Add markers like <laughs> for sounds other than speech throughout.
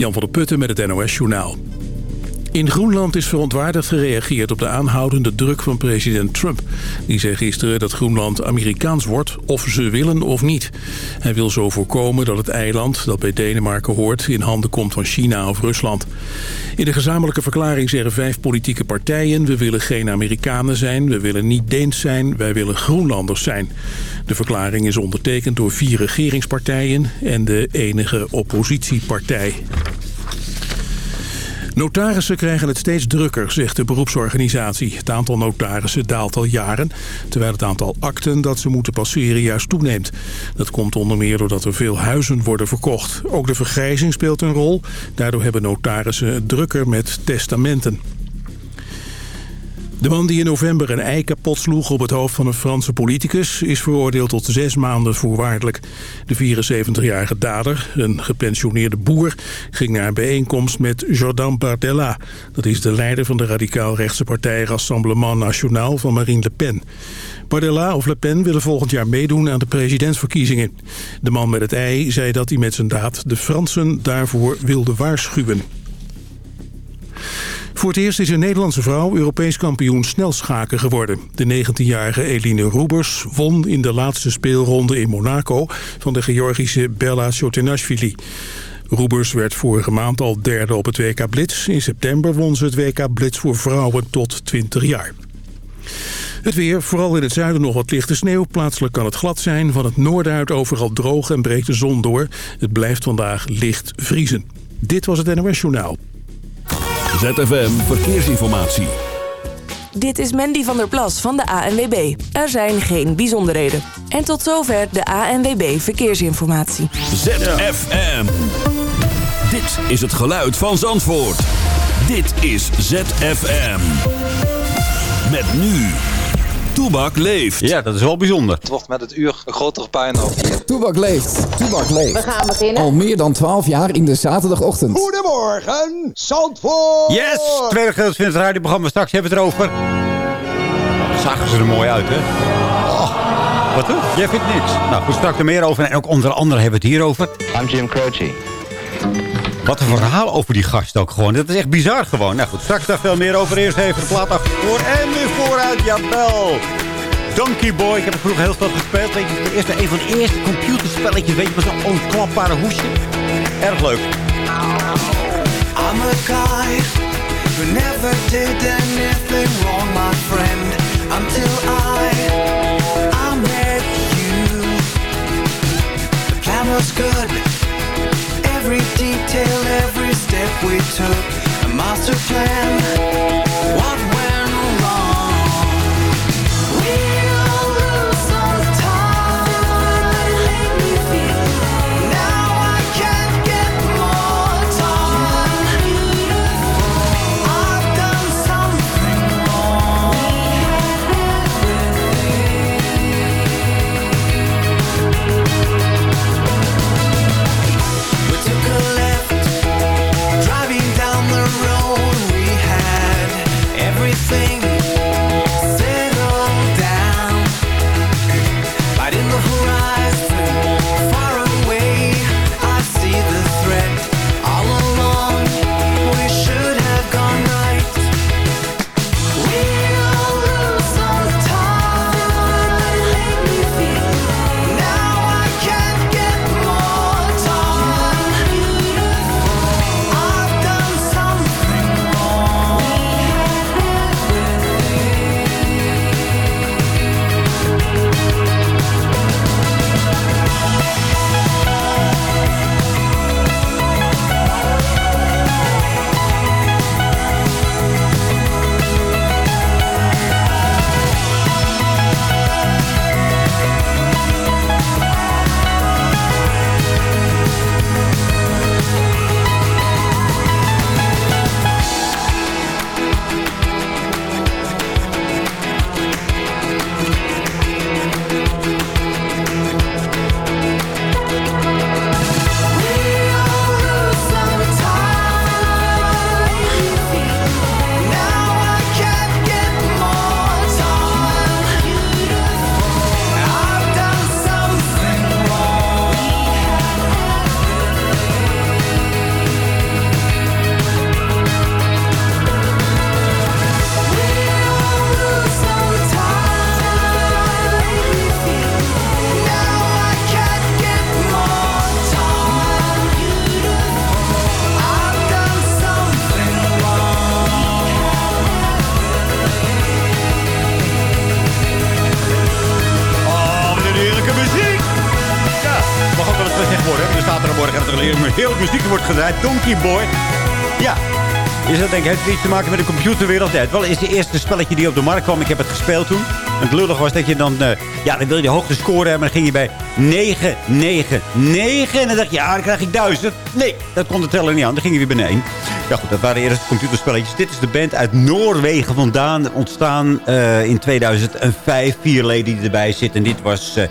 Jan van der Putten met het NOS Journaal. In Groenland is verontwaardigd gereageerd op de aanhoudende druk van president Trump. Die zei gisteren dat Groenland Amerikaans wordt, of ze willen of niet. Hij wil zo voorkomen dat het eiland, dat bij Denemarken hoort... in handen komt van China of Rusland. In de gezamenlijke verklaring zeggen vijf politieke partijen... we willen geen Amerikanen zijn, we willen niet Deens zijn, wij willen Groenlanders zijn. De verklaring is ondertekend door vier regeringspartijen... en de enige oppositiepartij. Notarissen krijgen het steeds drukker, zegt de beroepsorganisatie. Het aantal notarissen daalt al jaren, terwijl het aantal akten dat ze moeten passeren juist toeneemt. Dat komt onder meer doordat er veel huizen worden verkocht. Ook de vergrijzing speelt een rol. Daardoor hebben notarissen het drukker met testamenten. De man die in november een ei kapot sloeg op het hoofd van een Franse politicus... is veroordeeld tot zes maanden voorwaardelijk. De 74-jarige dader, een gepensioneerde boer... ging naar een bijeenkomst met Jordan Bardella. Dat is de leider van de radicaal-rechtse partij Rassemblement National van Marine Le Pen. Bardella of Le Pen willen volgend jaar meedoen aan de presidentsverkiezingen. De man met het ei zei dat hij met zijn daad de Fransen daarvoor wilde waarschuwen. Voor het eerst is een Nederlandse vrouw Europees kampioen snelschaken geworden. De 19-jarige Eline Roebers won in de laatste speelronde in Monaco... van de Georgische Bella Shotenashvili. Roebers werd vorige maand al derde op het WK Blitz. In september won ze het WK Blitz voor vrouwen tot 20 jaar. Het weer, vooral in het zuiden nog wat lichte sneeuw. Plaatselijk kan het glad zijn. Van het noorden uit overal droog en breekt de zon door. Het blijft vandaag licht vriezen. Dit was het NOS Journaal. ZFM Verkeersinformatie. Dit is Mandy van der Plas van de ANWB. Er zijn geen bijzonderheden. En tot zover de ANWB Verkeersinformatie. ZFM. Dit is het geluid van Zandvoort. Dit is ZFM. Met nu Toebak leeft. Ja, dat is wel bijzonder. Het wordt met het uur een grotere puinhoop hier. Toebak leeft. Toebak leeft. We gaan beginnen. Al meer dan 12 jaar in de zaterdagochtend. Goedemorgen, Zandvoort! Yes! Tweede gedeelte van het radioprogramma. Straks hebben we het erover. Zagen ze er mooi uit, hè? Oh, wat doe? Jij vindt niks. Nou, goed, straks er meer over. En ook onder andere hebben we het hierover. I'm Jim Croce. Wat een verhaal over die gast ook gewoon. Dat is echt bizar gewoon. Nou goed, straks daar veel meer over. Eerst even de plaat achtervoor en weer vooruit. Jawel. Donkey Boy. Ik heb het vroeger heel veel gespeeld. Weet je, het eerste, een van de eerste computerspelletjes. Weet je, met zo'n onklapbare hoesje. Erg leuk. I'm a guy who never did anything wrong, my friend, until I, I met you. The plan was good, every detail, every step we took, a master plan. What Donkey Boy. Ja. Is dat denk ik, heeft het iets te maken met de computerwereld? Het wel is de eerste spelletje die op de markt kwam. Ik heb het gespeeld toen. En het lullig was dat je dan... eh, ja, dan wil je de hoogste score hebben. Dan ging je bij 9, 9, 9. En dan dacht je, ja, dan krijg ik 1000. Nee, dat kon de teller niet aan. Dan ging je weer beneden. Ja goed, dat waren eerst computerspelletjes. Dit is de band uit Noorwegen vandaan. Ontstaan eh, in 2005. Vier leden die erbij zitten. En dit was... eh,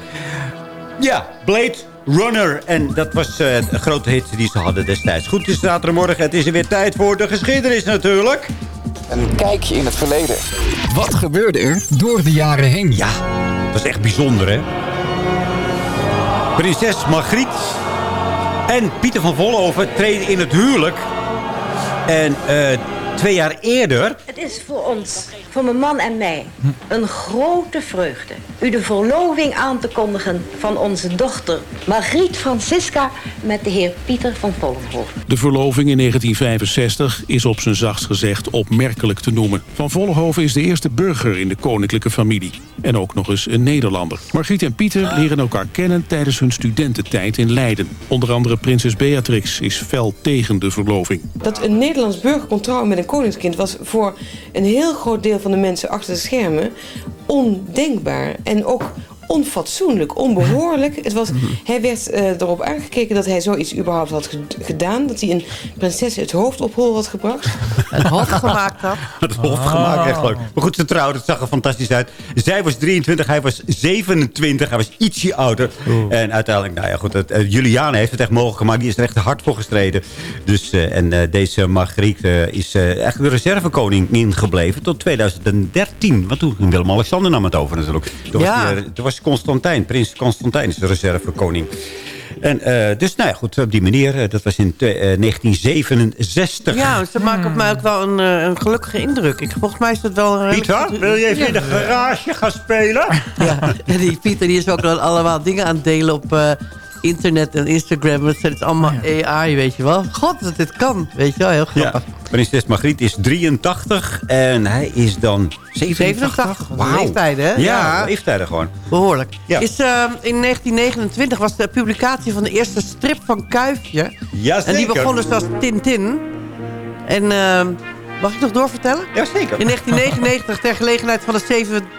ja, Blade Runner. En dat was eh, een grote hit die ze hadden destijds. Goed, het is zaterdagmorgen. Het is er weer tijd voor de geschiedenis natuurlijk. Een kijkje in het verleden. Wat gebeurde er door de jaren heen? Ja, dat is echt bijzonder, hè? Prinses Margriet en Pieter van Vollenhoven treden in het huwelijk. En eh, twee jaar eerder... Het is voor ons, voor mijn man en mij, een grote vreugde u de verloving aan te kondigen van onze dochter Margriet Francisca met de heer Pieter van Vollenhoven. De verloving in 1965 is op zijn zachtst gezegd opmerkelijk te noemen. Van Vollenhoven is de eerste burger in de koninklijke familie. En ook nog eens een Nederlander. Margriet en Pieter leren elkaar kennen tijdens hun studententijd in Leiden. Onder andere prinses Beatrix is fel tegen de verloving. Dat een Nederlands burger kon trouwen met een koningskind was voor een heel groot deel van de mensen achter de schermen ondenkbaar. En ook onfatsoenlijk, onbehoorlijk. Het was, hij werd eh, erop aangekeken dat hij zoiets überhaupt had ge- gedaan. Dat hij een prinses het hoofd op hol had gebracht. <laughs> Het hof gemaakt had. <laughs> Het hof gemaakt, echt leuk. Maar goed, ze trouwden, het zag er fantastisch uit. Zij was 23, hij was 27. Hij was ietsje ouder. En uiteindelijk, nou ja, goed. Het, eh, Juliane heeft het echt mogelijk gemaakt. Die is er echt hard voor gestreden. Dus, eh, en eh, deze Margriet is eh, eigenlijk de reservekoningin gebleven tot 2013. Want toen ging Willem-Alexander nam het over natuurlijk. Toen, Ja. was, die, toen was Constantijn, prins Constantijn is de reservekoning. En eh, dus, nou ja, goed, op die manier. eh, dat was in te- eh, 1967. Ja, ze maken op mij ook wel een, een gelukkige indruk. Ik, volgens mij is dat wel een... Pieter, redelijk- wil je even Ja. in de garage gaan spelen? <laughs> Ja, die Pieter die is ook al allemaal dingen aan het delen op internet en Instagram. Het is allemaal AI, weet je wel. God, dat dit kan. Weet je wel, heel grappig. Ja. Prinses Margriet is 83 en hij is dan 87. 87, leeftijden, hè? Ja, Ja. leeftijden gewoon. Behoorlijk. Ja. Is, eh, in 1929 was de publicatie van de eerste strip van Kuifje. Jazeker. En die begon dus als Tintin. En eh, mag ik nog doorvertellen? Jazeker. In 1999, ter gelegenheid van de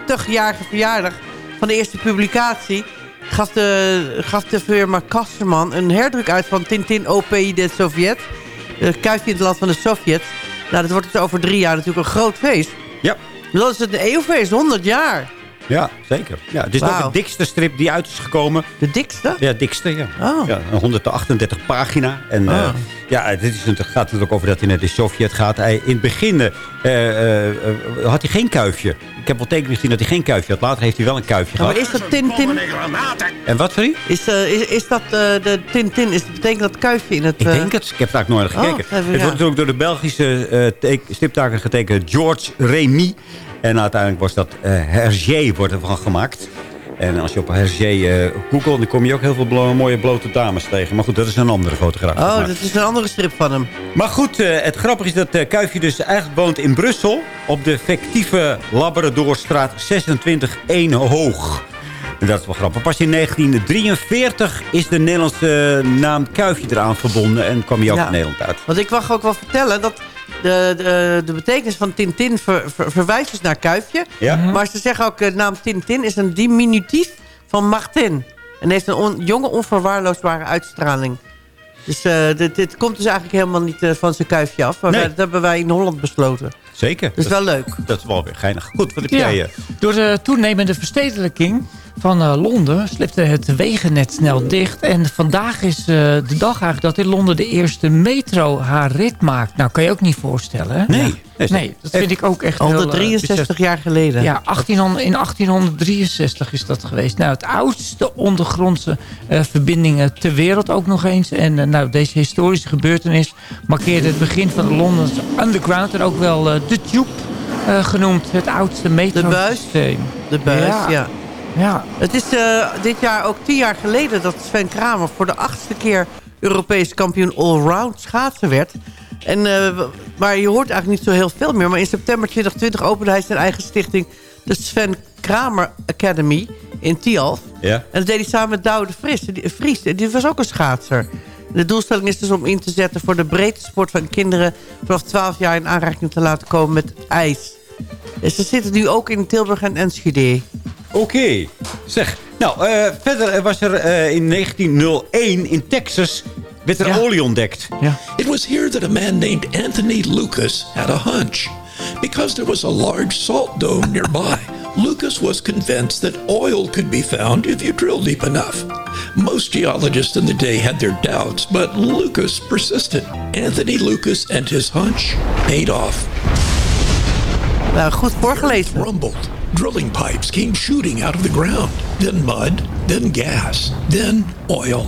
70-jarige verjaardag van de eerste publicatie... gaf de, gaf de firma Kasserman een herdruk uit van Tintin OPI de Sovjet. Kuifje in het land van de Sovjet. Nou, dat wordt dus over drie jaar natuurlijk een groot feest. Ja. Dat is het een eeuwfeest, 100 jaar. Ja, zeker. Ja, het is ook Wauw. de dikste strip die uit is gekomen. De dikste? Ja, dikste, ja. Oh. ja een 138 pagina. En eh, Oh. ja, dit is, het gaat natuurlijk over dat hij naar de Sovjet gaat. Hij, in het begin eh, eh, eh, had hij geen kuifje. Ik heb wel tekeningen gezien dat hij geen kuifje had. Later heeft hij wel een kuifje Ja, maar gehad. is dat Tintin? En wat, sorry? Is, eh, is, is dat eh, de Tintin? Is, betekent dat kuifje in het... Ik eh, denk het. Ik heb daar nooit naar Oh, gekeken. het ja. wordt natuurlijk door de Belgische eh teek- stiptaker getekend George Remy. En uiteindelijk was dat eh Hergé wordt ervan gemaakt. En als je op Hergé eh googelt, dan kom je ook heel veel blo- mooie blote dames tegen. Maar goed, dat is een andere fotograaf. Oh, Maar- dat is een andere strip van hem. Maar goed, eh, het grappige is dat eh, Kuifje dus eigenlijk woont in Brussel... op de fictieve Labradorstraat 26 1 Hoog. En dat is wel grappig. Pas in 1943 is de Nederlandse naam Kuifje eraan verbonden... en kwam hij ook Ja. in Nederland uit. Want ik mag ook wel vertellen dat de, de, de betekenis van Tintin ver, ver- verwijst dus naar kuifje. Ja. Maar ze zeggen ook, de naam Tintin is een diminutief van Martin. En heeft een on- jonge, onverwaarloosbare uitstraling. Dus eh, dit, dit komt dus eigenlijk helemaal niet eh, van zijn kuifje af. Maar Nee. wij- dat hebben wij in Holland besloten. Zeker. Dat is wel leuk. Dat is wel weer geinig. Goed, wat heb Ja, jij? eh? door de toenemende verstedelijking van eh, Londen slipte het wegennet snel dicht. En vandaag is eh, de dag eigenlijk dat in Londen de eerste metro haar rit maakt. Nou, kan je ook niet voorstellen, hè? Nee. Ja. Nee, dat vind ik ook echt heel... eh, 163 jaar geleden. Ja, 1800, in 1863 is dat geweest. Nou, het oudste ondergrondse verbindingen ter wereld ook nog eens. En nou, deze historische gebeurtenis markeerde het begin van de Londense Underground. En ook wel de Tube genoemd. Het oudste metrosysteem. De buis, ja. Ja. Ja. Het is eh, dit jaar ook tien jaar geleden dat Sven Kramer... voor de achtste keer Europees kampioen allround schaatsen werd. En, eh, maar je hoort eigenlijk niet zo heel veel meer. Maar in september 2020 opende hij zijn eigen stichting... de Sven Kramer Academy in Tialf. Ja. En dat deed hij samen met Douwe de Vries. Die, Vries, die was ook een schaatser. De doelstelling is dus om in te zetten voor de breedte sport van kinderen... vanaf 12 jaar in aanraking te laten komen met ijs. Dus ze zitten nu ook in Tilburg en Enschede. Oké, zeg. Nou, eh, verder was er eh, in 1901 in Texas... werd er olie ontdekt. It was here that a man named Anthony Lucas had a hunch. Because there was a large salt dome nearby, Lucas was convinced that oil could be found if you drill deep enough. Most geologists in the day had their doubts, but Lucas persisted. Anthony Lucas and his hunch paid off. Nou, goed voorgelezen. Rumbled. Drilling pipes came shooting out of the ground. Then mud, then gas, then oil.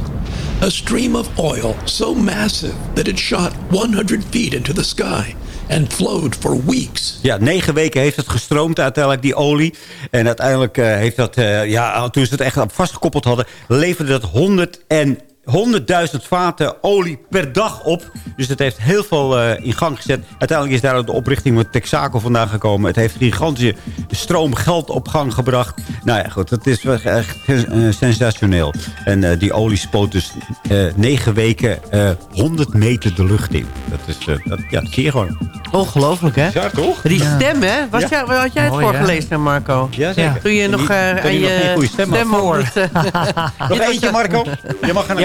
A stream of oil so massive that it shot 100 feet into the sky and flowed for weeks. Ja, negen weken heeft het gestroomd uiteindelijk, die olie. En uiteindelijk eh, heeft dat, eh, ja, toen ze het echt op vastgekoppeld hadden... leverde dat 100 en 100.000 vaten olie per dag op. Dus het heeft heel veel eh, in gang gezet. Uiteindelijk is daar ook de oprichting van Texaco vandaan gekomen. Het heeft gigantische stroom geld op gang gebracht. Nou ja, goed, het is wel echt eh, sensationeel. En eh, die olie spoot dus eh, negen weken eh 100 meter de lucht in. Dat is, eh, dat, ja, dat zie je gewoon. Ongelooflijk, hè? Ja, toch? Die Ja. stem, hè? Was Ja. jij, had jij het hè? voorgelezen, Marco? Ja, zeker. Toen je nog eh, aan je stem eh, <laughs> Nog eentje, Marco? Je mag er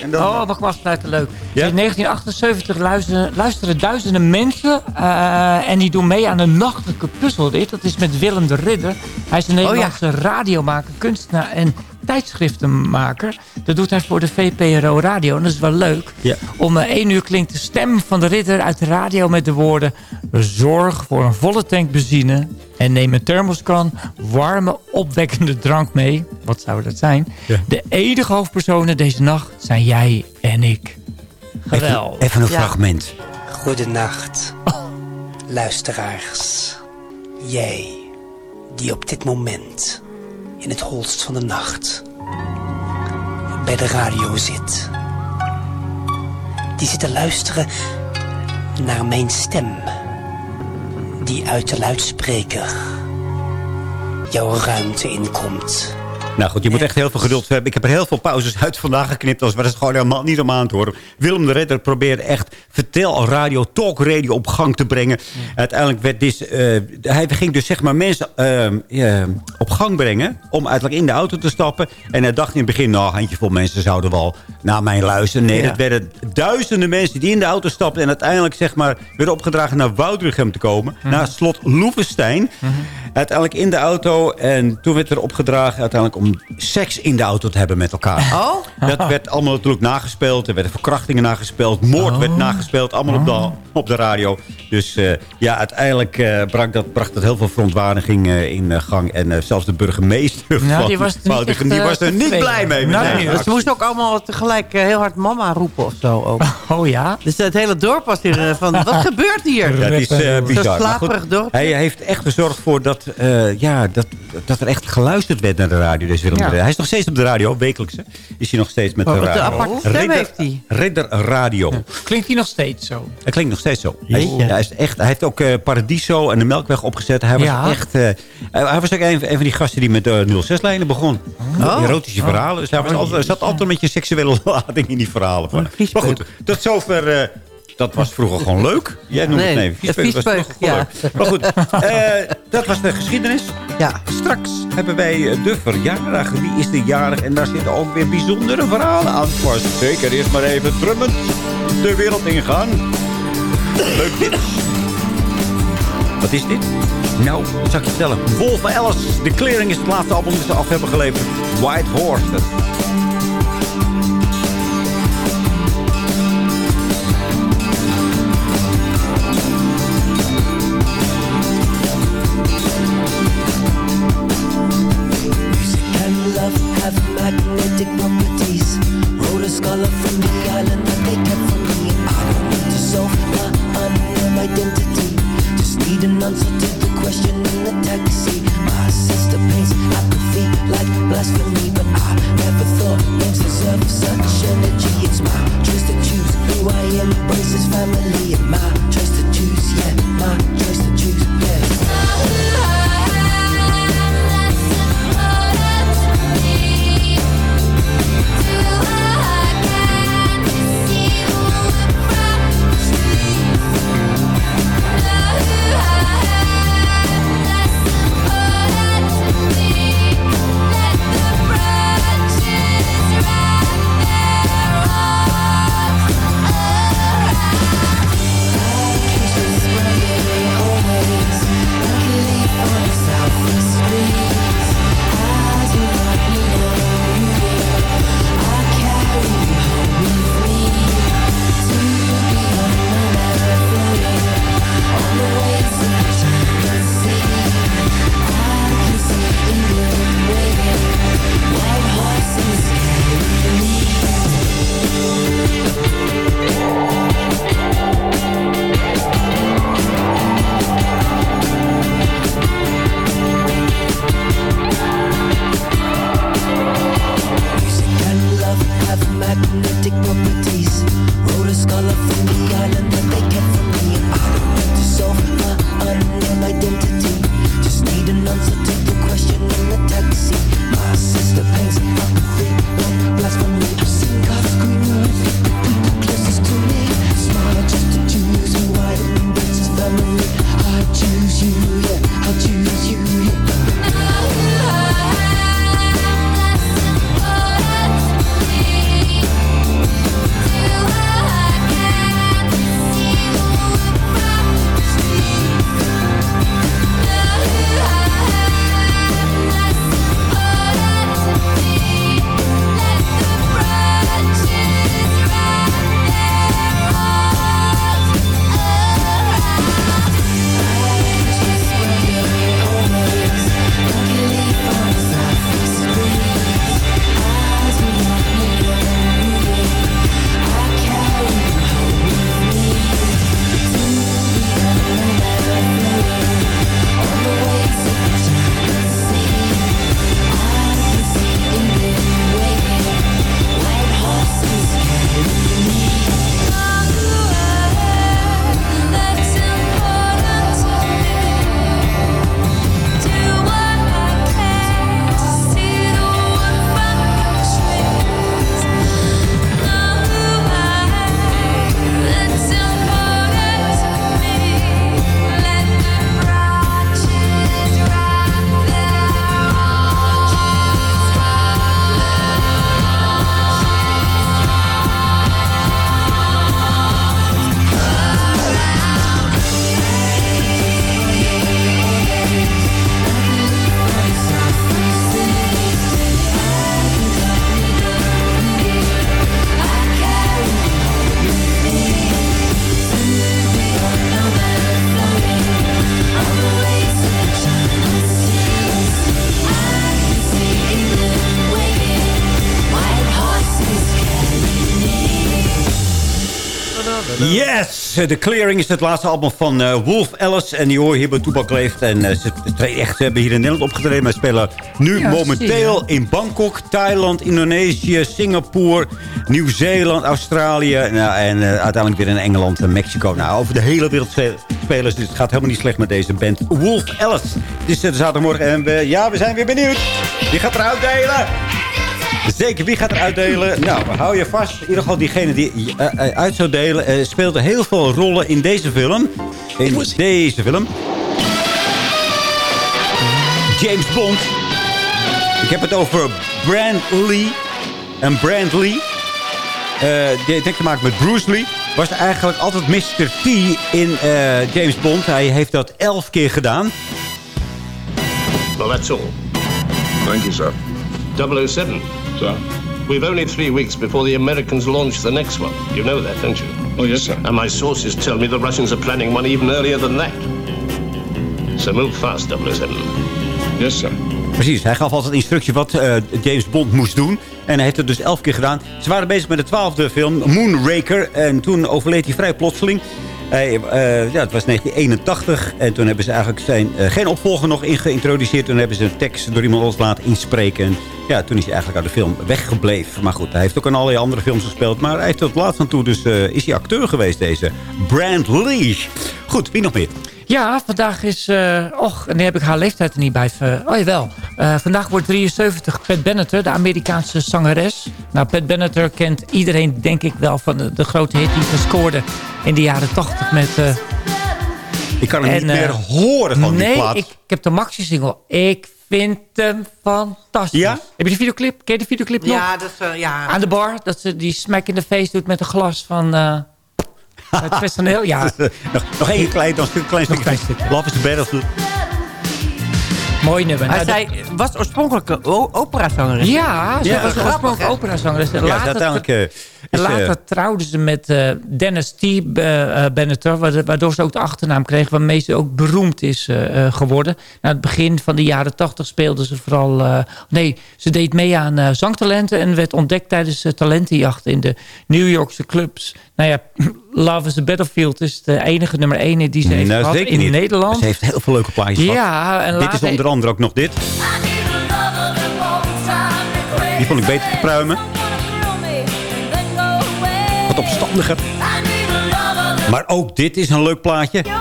En dan... Oh, mag was het leuk. In 1978 luisteren, luisteren duizenden mensen eh, en die doen mee aan een nachtelijke puzzelrit. Dat is met Willem de Ridder. Hij is een Nederlandse radiomaker, kunstenaar en tijdschriftenmaker. Dat doet hij voor de VPRO Radio en dat is wel leuk. Ja. Om eh, één uur klinkt de stem van de ridder uit de radio met de woorden... Zorg voor een volle tank benzine en neem een thermoskan warme opwekkende drank mee. Wat zou dat zijn? De enige hoofdpersonen deze nacht zijn jij en ik. Geweldig. Even een Ja. fragment. Goedenacht, luisteraars. Jij, die op dit moment in het holst van de nacht bij de radio zit. Die zit te luisteren naar mijn stem, die uit de luidspreker jouw ruimte inkomt. Nou goed, je moet echt heel veel geduld hebben. Ik heb er heel veel pauzes uit vandaag geknipt. Als was het gewoon helemaal niet om aan te horen. Willem de Redder probeerde echt vertel radio, talk radio op gang te brengen. Uiteindelijk werd dit, eh, hij ging dus zeg maar mensen eh, eh, op gang brengen. Om uiteindelijk in de auto te stappen. En hij dacht in het begin, nou, handjevol mensen zouden wel naar mij luisteren. Nee, Ja. het werden duizenden mensen die in de auto stapten. En uiteindelijk zeg maar werden opgedragen naar Woudrichem te komen. Naar slot Loevestein. Uiteindelijk in de auto. En toen werd er opgedragen uiteindelijk om seks in de auto te hebben met elkaar. Oh? Dat werd allemaal natuurlijk nagespeeld. Er werden verkrachtingen nagespeeld. Moord werd nagespeeld. Allemaal op, de, op de radio. Dus eh, ja, uiteindelijk eh, bracht, dat, bracht dat heel veel verontwaardiging eh, in eh, gang. En eh, zelfs de burgemeester Nou, van die was er niet Woudrichem, echt, die was er niet blij mee. Nou, deze Ze moesten ook allemaal tegelijk heel hard mama roepen of zo. Ook. <laughs> Oh ja? Dus het hele dorp was hier van, wat <laughs> gebeurt hier? Ja, het is eh, bizar. Zo'n slaperig dorp. Hij heeft echt gezorgd voor dat, eh, ja, dat, dat er echt geluisterd werd naar de radio. Deze Willem Ja. Hij is nog steeds op de radio, wekelijks. hè. Is hij nog steeds met de Wat een radio. aparte stem Ridder- heeft hij. Ridder Radio. Klinkt hij nog steeds zo? Het klinkt nog steeds zo. Hij, Jeetje. hij is echt, hij heeft ook eh, Paradiso en de Melkweg opgezet. Hij was Ja. echt... eh, hij hij was ook een, een van die gasten die met de 06-lijnen begon. Oh. Erotische verhalen. Dus hij was altijd, er zat altijd een beetje seksuele <laughs> lading in die verhalen. Van. Maar goed, tot zover... dat was vroeger gewoon leuk. Jij noemt Nee, het nee. Viespeuk was viespeuk, gewoon ja. leuk. Maar goed, <laughs> eh, dat was de geschiedenis. Ja. Straks hebben wij eh, de verjaardag. Wie is de jarig? En daar zitten ook weer bijzondere verhalen aan vast. Zeker, eerst maar even drummend de wereld ingaan. Leuk dit. Wat is dit? Nou, wat zal ik je vertellen? Wolf Alice, The Clearing is het laatste album dat ze af hebben geleverd. White Horse. on today. The Clearing is het laatste album van eh, Wolf Alice. En die hoor hier bij Toebak leeft. En eh, ze, echt, ze hebben hier in Nederland opgetreden. Maar spelen nu Ja, momenteel in Bangkok, Thailand, Indonesië, Singapore, Nieuw-Zeeland, Australië. Nou, en eh, uiteindelijk weer in Engeland en Mexico. Nou, over de hele wereld spe- spelen ze. Dus het gaat helemaal niet slecht met deze band Wolf Alice. Het is eh, zaterdagmorgen en we, ja, we zijn weer benieuwd. Wie gaat er uitdelen? Zeker, wie gaat er uitdelen? Nou, hou je vast. In ieder geval diegene die eh, eh, uit zou delen... eh, speelde heel veel rollen in deze film. In deze film. James Bond. Ik heb het over Brand Lee. En Brand Lee... eh, die heeft te maken met Bruce Lee. Was eigenlijk altijd Mr. T in eh, James Bond. Hij heeft dat elf keer gedaan. Well, that's all. Thank you, sir. 007. Sir? We've only three weeks before the Americans launch the next one. You know that, don't you? Oh, yes, sir. And my sources tell me the Russians are planning one even earlier than that. So move fast, 007. Yes, sir. Precies, hij gaf altijd instructie wat eh, James Bond moest doen. En hij heeft het dus elf keer gedaan. Ze waren bezig met de twaalfde film, Moonraker. En toen overleed hij vrij plotseling. Eh, ja, het was 1981. En toen hebben ze eigenlijk zijn, eh, geen opvolger nog in geïntroduceerd. Toen hebben ze een tekst door iemand anders laten inspreken. En ja, toen is hij eigenlijk uit de film weggebleven. Maar goed, hij heeft ook aan allerlei andere films gespeeld. Maar hij heeft tot laatst aan toe dus eh, is hij acteur geweest, deze Brand Lee. Goed, wie nog meer? Ja, vandaag is... eh och, en nu heb ik haar leeftijd er niet bij. oh jawel. Eh, vandaag wordt 73 Pat Benatar, de Amerikaanse zangeres. Nou, Pat Benatar kent iedereen denk ik wel van de, de grote hit die ze scoorde in de jaren 80 met... eh, Ik kan hem en, niet meer horen van die nee, plaat. ik, ik heb de maxi-single. Ik vind hem fantastisch. Ja? Heb je de videoclip? Ken je de videoclip nog? Ja, dat is... ja. Aan de bar, dat ze die smack in de face doet met een glas van... het personeel, ja. <laughs> nog, nog één klein, nog een klein stukje. klein stukje. Love is the Battlefield. Mooi nummer. Hij Nou, zei, was oorspronkelijk een o- operazangeres. Ja, ze Ja, was oorspronkelijk operazangeres. En Ja, uiteindelijk eh, en eh, later trouwden ze met eh, Dennis T. eh, Benatar, waardoor- ze ook de achternaam kreeg... waarmee ze ook beroemd is eh, eh, geworden. Na het begin van de jaren tachtig speelde ze vooral... eh, nee, ze deed mee aan eh, zangtalenten... en werd ontdekt tijdens de talentenjacht in de New Yorkse clubs. Nou ja, <clears throat> Love is the Battlefield is de enige nummer ene die ze heeft nou, gehad in niet. Nederland. Ze heeft heel veel leuke plaatjes gehad. Ja, en Dit is onder andere ook nog dit. Die vond ik beter te pruimen. Wat opstandiger. Maar ook dit is een leuk plaatje. Ja,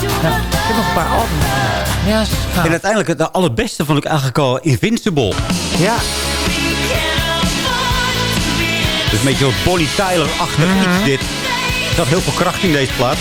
ik heb nog een paar albums. Ja. En uiteindelijk, het allerbeste vond ik eigenlijk al Invincible. Ja. Dus een beetje zo'n Bonnie Tyler-achtig Mhm. iets dit. Er zat heel veel kracht in deze plaat.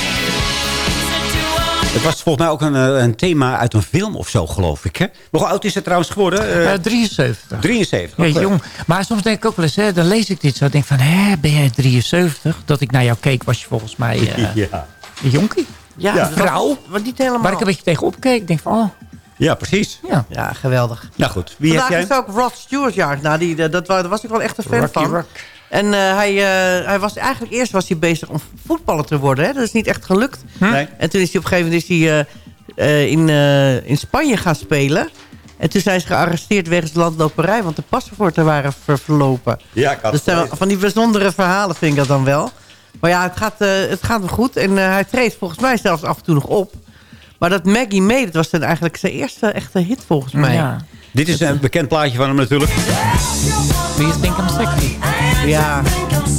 Het was volgens mij ook een, eh, een thema uit een film of zo, geloof ik. Hè? Maar hoe oud is het trouwens geworden? Eh, Eh, 73. 73. Ja, Oké. jong. Maar soms denk ik ook wel eens, hè, dan lees ik dit zo. denk van, hè, ben jij 73? Dat ik naar jou keek, was je volgens mij <laughs> eh ja. een jonkie. Ja, Een vrouw. was niet helemaal. Waar ik een beetje tegen keek. Ik denk van, oh, ja, precies. ja. Ja, geweldig. Nou goed, wie Vandaag heb jij? is ook Rod Stewart jarig. Nou, die, dat, was ik wel echt een fan Rocky van. Rock. En eh, hij, eh, hij was eigenlijk eerst was hij bezig om voetballer te worden. Hè? Dat is niet echt gelukt. Nee. En toen is hij op een gegeven moment is hij, eh, eh, in, eh, in Spanje gaan spelen. En toen zijn ze gearresteerd wegens landloperij. Want de paspoorten waren ver- verlopen. Ja, ik had Dus zijn van die bijzondere verhalen vind ik dat dan wel. Maar ja, het gaat, eh, het gaat wel goed. En eh, hij treedt volgens mij zelfs af en toe nog op. Maar dat Maggie May, dat was dan eigenlijk zijn eerste echte hit volgens mij. Ja. Dit is een bekend plaatje van hem natuurlijk. Do you think I'm sexy? Ja.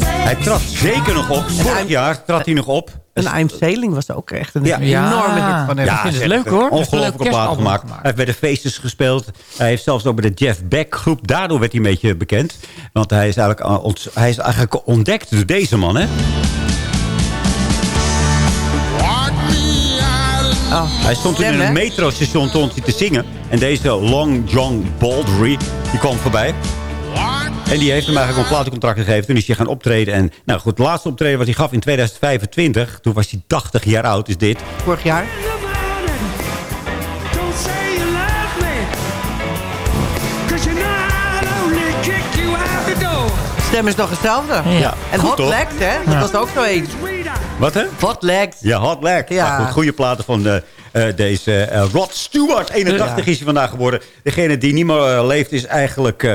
Hij trad zeker nog op. Vorig jaar trad hij nog op. En I'm Sailing was ook echt een Ja. enorme hit van hem. Ja, het zeg, leuk, hoor. Ongelooflijke plaat gemaakt. Hij heeft bij de feestjes gespeeld. Hij heeft zelfs ook bij de Jeff Beck groep. Daardoor werd hij een beetje bekend. Want hij is eigenlijk, ont- hij is eigenlijk ontdekt door deze man, hè? Oh, Hij stond toen in een metrostation te zingen. En deze Long John Baldry, die kwam voorbij. En die heeft hem eigenlijk een platencontract gegeven. Toen is hij gaan optreden. En nou goed, het laatste optreden wat hij gaf in 2025. Toen was hij 80 jaar oud, is dit. Vorig jaar. Stem is nog hetzelfde. Ja. En Goed, Hot hè? Dat Ja. was ook zo één. Wat hè? Hot Legs. Ja, Hot Leg. Ja. Ja. goed, goede platen van de, eh, deze eh, Rod Stewart. 81 Ja. is hij vandaag geworden. Degene die niet meer eh, leeft is eigenlijk eh,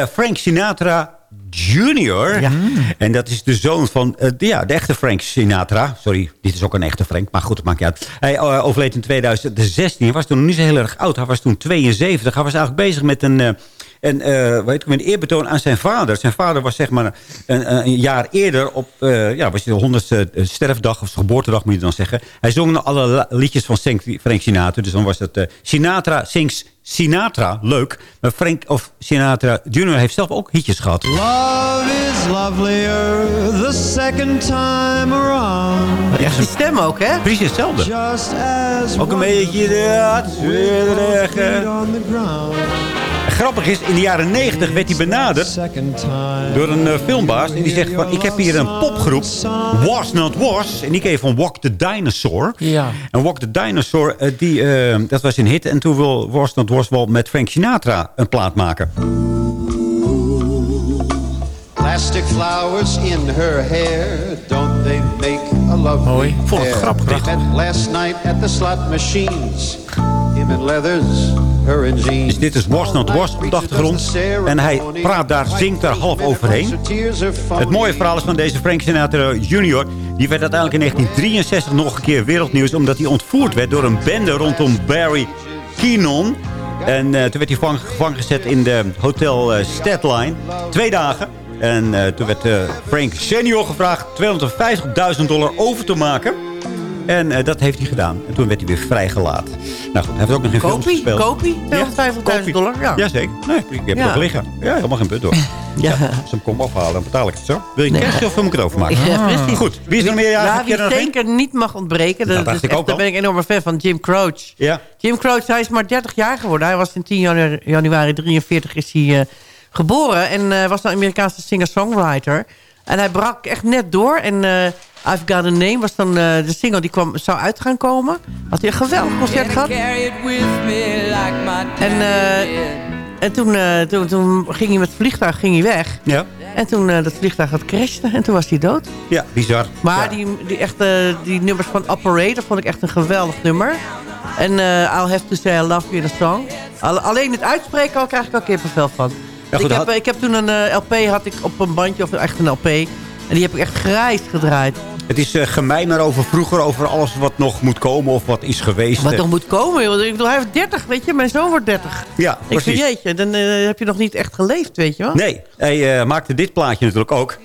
eh, Frank Sinatra Jr. En dat is de zoon van eh, de, ja, de echte Frank Sinatra. Sorry, dit is ook een echte Frank, maar goed, dat maakt niet uit. Hij eh, overleed in 2016. Hij was toen nog niet zo heel erg oud. Hij was toen 72. Hij was eigenlijk bezig met een... eh, en eh weet ik, een eerbetoon aan zijn vader. Zijn vader was zeg maar een, een jaar eerder op eh, ja, was de honderdste sterfdag of geboortedag moet je dan zeggen. Hij zong alle liedjes van Frank Sinatra. Dus dan was het eh, Sinatra sings Sinatra, leuk. Maar Frank of Sinatra Jr. heeft zelf ook hitjes gehad. Love is lovelier the second time around. Ja, Die stem ook, hè? Precies hetzelfde. Just as Ook een beetje de hartzeerige. Grappig is, in de jaren 90 werd hij benaderd door een eh, filmbaas. En die zegt van, ik heb hier een popgroep, Was Not Was. En die je van Walk the Dinosaur. Ja. En Walk the Dinosaur, eh, die, eh, dat was een hit. En toen wil Was Not Was wel met Frank Sinatra een plaat maken. Plastic flowers in her hair, don't they make a lovely Mooi. Vond het grappig, last night at the slot machines. Dus dit is Was Not Was op de achtergrond. En hij praat daar, zingt daar half overheen. Het mooie verhaal is van deze Frank Sinatra Jr. Die werd uiteindelijk in 1963 nog een keer wereldnieuws... omdat hij ontvoerd werd door een bende rondom Barry Keenan. En eh, toen werd hij vang- gevangen gezet in de hotel Statline. Twee dagen. En eh, toen werd Frank senior gevraagd 250.000 dollar over te maken. En eh, dat heeft hij gedaan. En toen werd hij weer vrijgelaten. Nou goed, hij heeft ook nog in films Kopie, gespeeld. kopie, 250.000 dollar. Ja. Jazeker. Nee, ik heb Ja. het nog liggen. Ja, helemaal geen punt hoor. ja. Als ik hem kom afhalen, dan betaal ik het zo. Wil je Nee. cash of moet ik het overmaken? Ja, precies. Goed, wie is er meer? Ja, Ja, wie zeker niet mag ontbreken. Dat Dat, dacht is echt, ook daar al. ben ik een enorme fan van. Jim Croce. Ja. Jim Croce, hij is maar 30 jaar geworden. Hij was in 10 janu- januari 43 is hij eh, geboren. En eh, was een Amerikaanse singer-songwriter. En hij brak echt net door. En I've Got a Name was dan eh, de single die kwam, zou uit gaan komen. Had hij een geweldig concert gehad. En, eh, en toen, eh, toen, toen ging hij met het vliegtuig ging hij weg. Ja. En toen eh, dat vliegtuig had crashte en toen was hij dood. Ja, bizar. Maar die, die, echte, die nummers van Operator vond ik echt een geweldig nummer. En eh, I'll Have To Say I Love You in a Song. Al- alleen het uitspreken al krijg ik al kippenvel van. Ja, goed, ik, heb, had- ik heb toen een eh, LP had ik op een bandje, of echt een LP. En die heb ik echt grijs gedraaid. Het is eh, gemeen over vroeger, over alles wat nog moet komen of wat is geweest. Wat Eh, nog moet komen. Ik bedoel, hij is 30, weet je. Mijn zoon wordt 30. Ja, Ik vind, precies. jeetje, dan eh, heb je nog niet echt geleefd, weet je wel. Nee, hij maakte dit plaatje natuurlijk ook.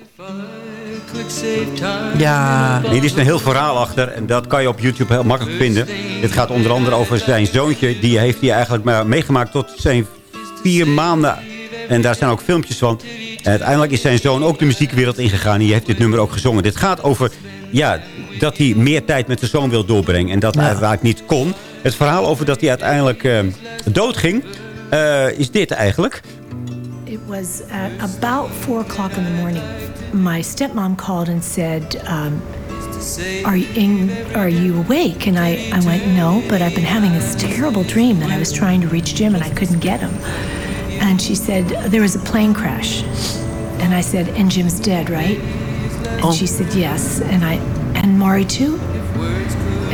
Ja. Hier is een heel verhaal achter en dat kan je op YouTube heel makkelijk vinden. Dit gaat onder andere over zijn zoontje. Die heeft hij eigenlijk maar meegemaakt tot zijn vier maanden. En daar zijn ook filmpjes van. En uiteindelijk is zijn zoon ook de muziekwereld ingegaan. Die heeft dit nummer ook gezongen. Dit gaat over ja, dat hij meer tijd met zijn zoon wil doorbrengen. En dat hij eigenlijk niet kon. Het verhaal over dat hij uiteindelijk eh, doodging... eh, is dit eigenlijk. It was at about four o'clock in the morning. My stepmom called and said, um, are, you in, are you awake? And I, I went, No, but I've been having this terrible dream that I was trying to reach Jim and I couldn't get him. And she said, There was a plane crash. And I said, And Jim's dead, right? And oh. she said, Yes. And I, and Mari too?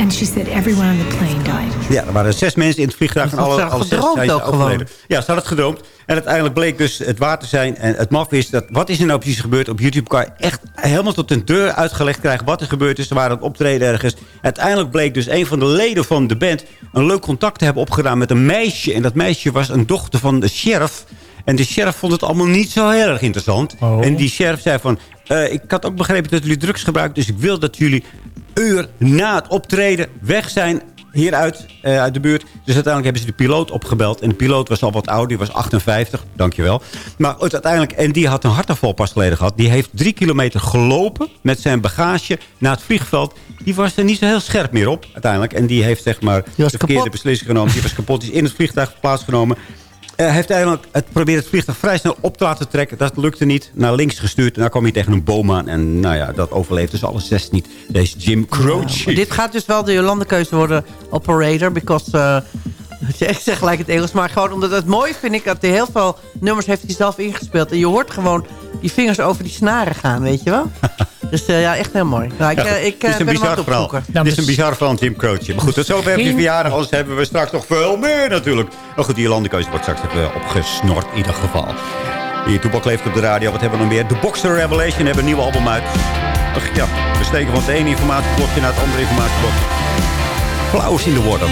And she said, Everyone on the plane died. Ja, er waren zes mensen in het vliegtuig. Dus en alle, alle zes zijn ze overleden. Ja, ze hadden het gedroomd. En uiteindelijk bleek dus het waar te zijn. En het maf is dat, wat is er nou precies gebeurd? Op YouTube kan je echt helemaal tot een deur uitgelegd krijgen wat er gebeurd is. Ze waren aan het optreden ergens. Uiteindelijk bleek dus een van de leden van de band... een leuk contact te hebben opgedaan met een meisje. En dat meisje was een dochter van de sheriff. En de sheriff vond het allemaal niet zo heel erg interessant. En die sheriff zei van... eh, ik had ook begrepen dat jullie drugs gebruiken... dus ik wil dat jullie uur na het optreden weg zijn hieruit eh, uit de buurt. Dus uiteindelijk hebben ze de piloot opgebeld. En de piloot was al wat ouder, die was 58, dankjewel. Maar uiteindelijk, en die had een hartaanval pas geleden gehad. Die heeft drie kilometer gelopen met zijn bagage naar het vliegveld. Die was er niet zo heel scherp meer op, uiteindelijk. En die heeft zeg maar de verkeerde kapot. beslissing genomen. Die was kapot, die is in het vliegtuig plaatsgenomen. Hij heeft uiteindelijk het probeert het vliegtuig vrij snel op te laten trekken. Dat lukte niet. Naar links gestuurd. En daar kwam hij tegen een boom aan. En nou ja, dat overleefde dus alle zes niet. Deze Jim Croce. Dit gaat dus wel de Jolandekeuze worden, operator. Because, eh, <laughs> ik zeg gelijk het Engels, maar gewoon omdat het mooi vind ik... dat hij heel veel nummers heeft hij zelf ingespeeld. En je hoort gewoon die vingers over die snaren gaan, weet je wel? <laughs> dus eh, ja, echt heel mooi. Nou, ik, Ja, eh, eh, is een ben hem aan bizar het verhaal. Dit is een bizar verhaal van Jim Croce. Maar goed, tot zover heb je verjaardag. Anders hebben we straks nog veel meer natuurlijk. Maar goed, die landenkeuze wordt straks even opgesnord in ieder geval. Hier, Toepak leeft op de radio. Wat hebben we nog meer? The Boxer Revelation hebben een nieuw album uit. Ach, ja, we steken van het ene informatieblokje naar het andere informatieblokje. Flauws in de woorden.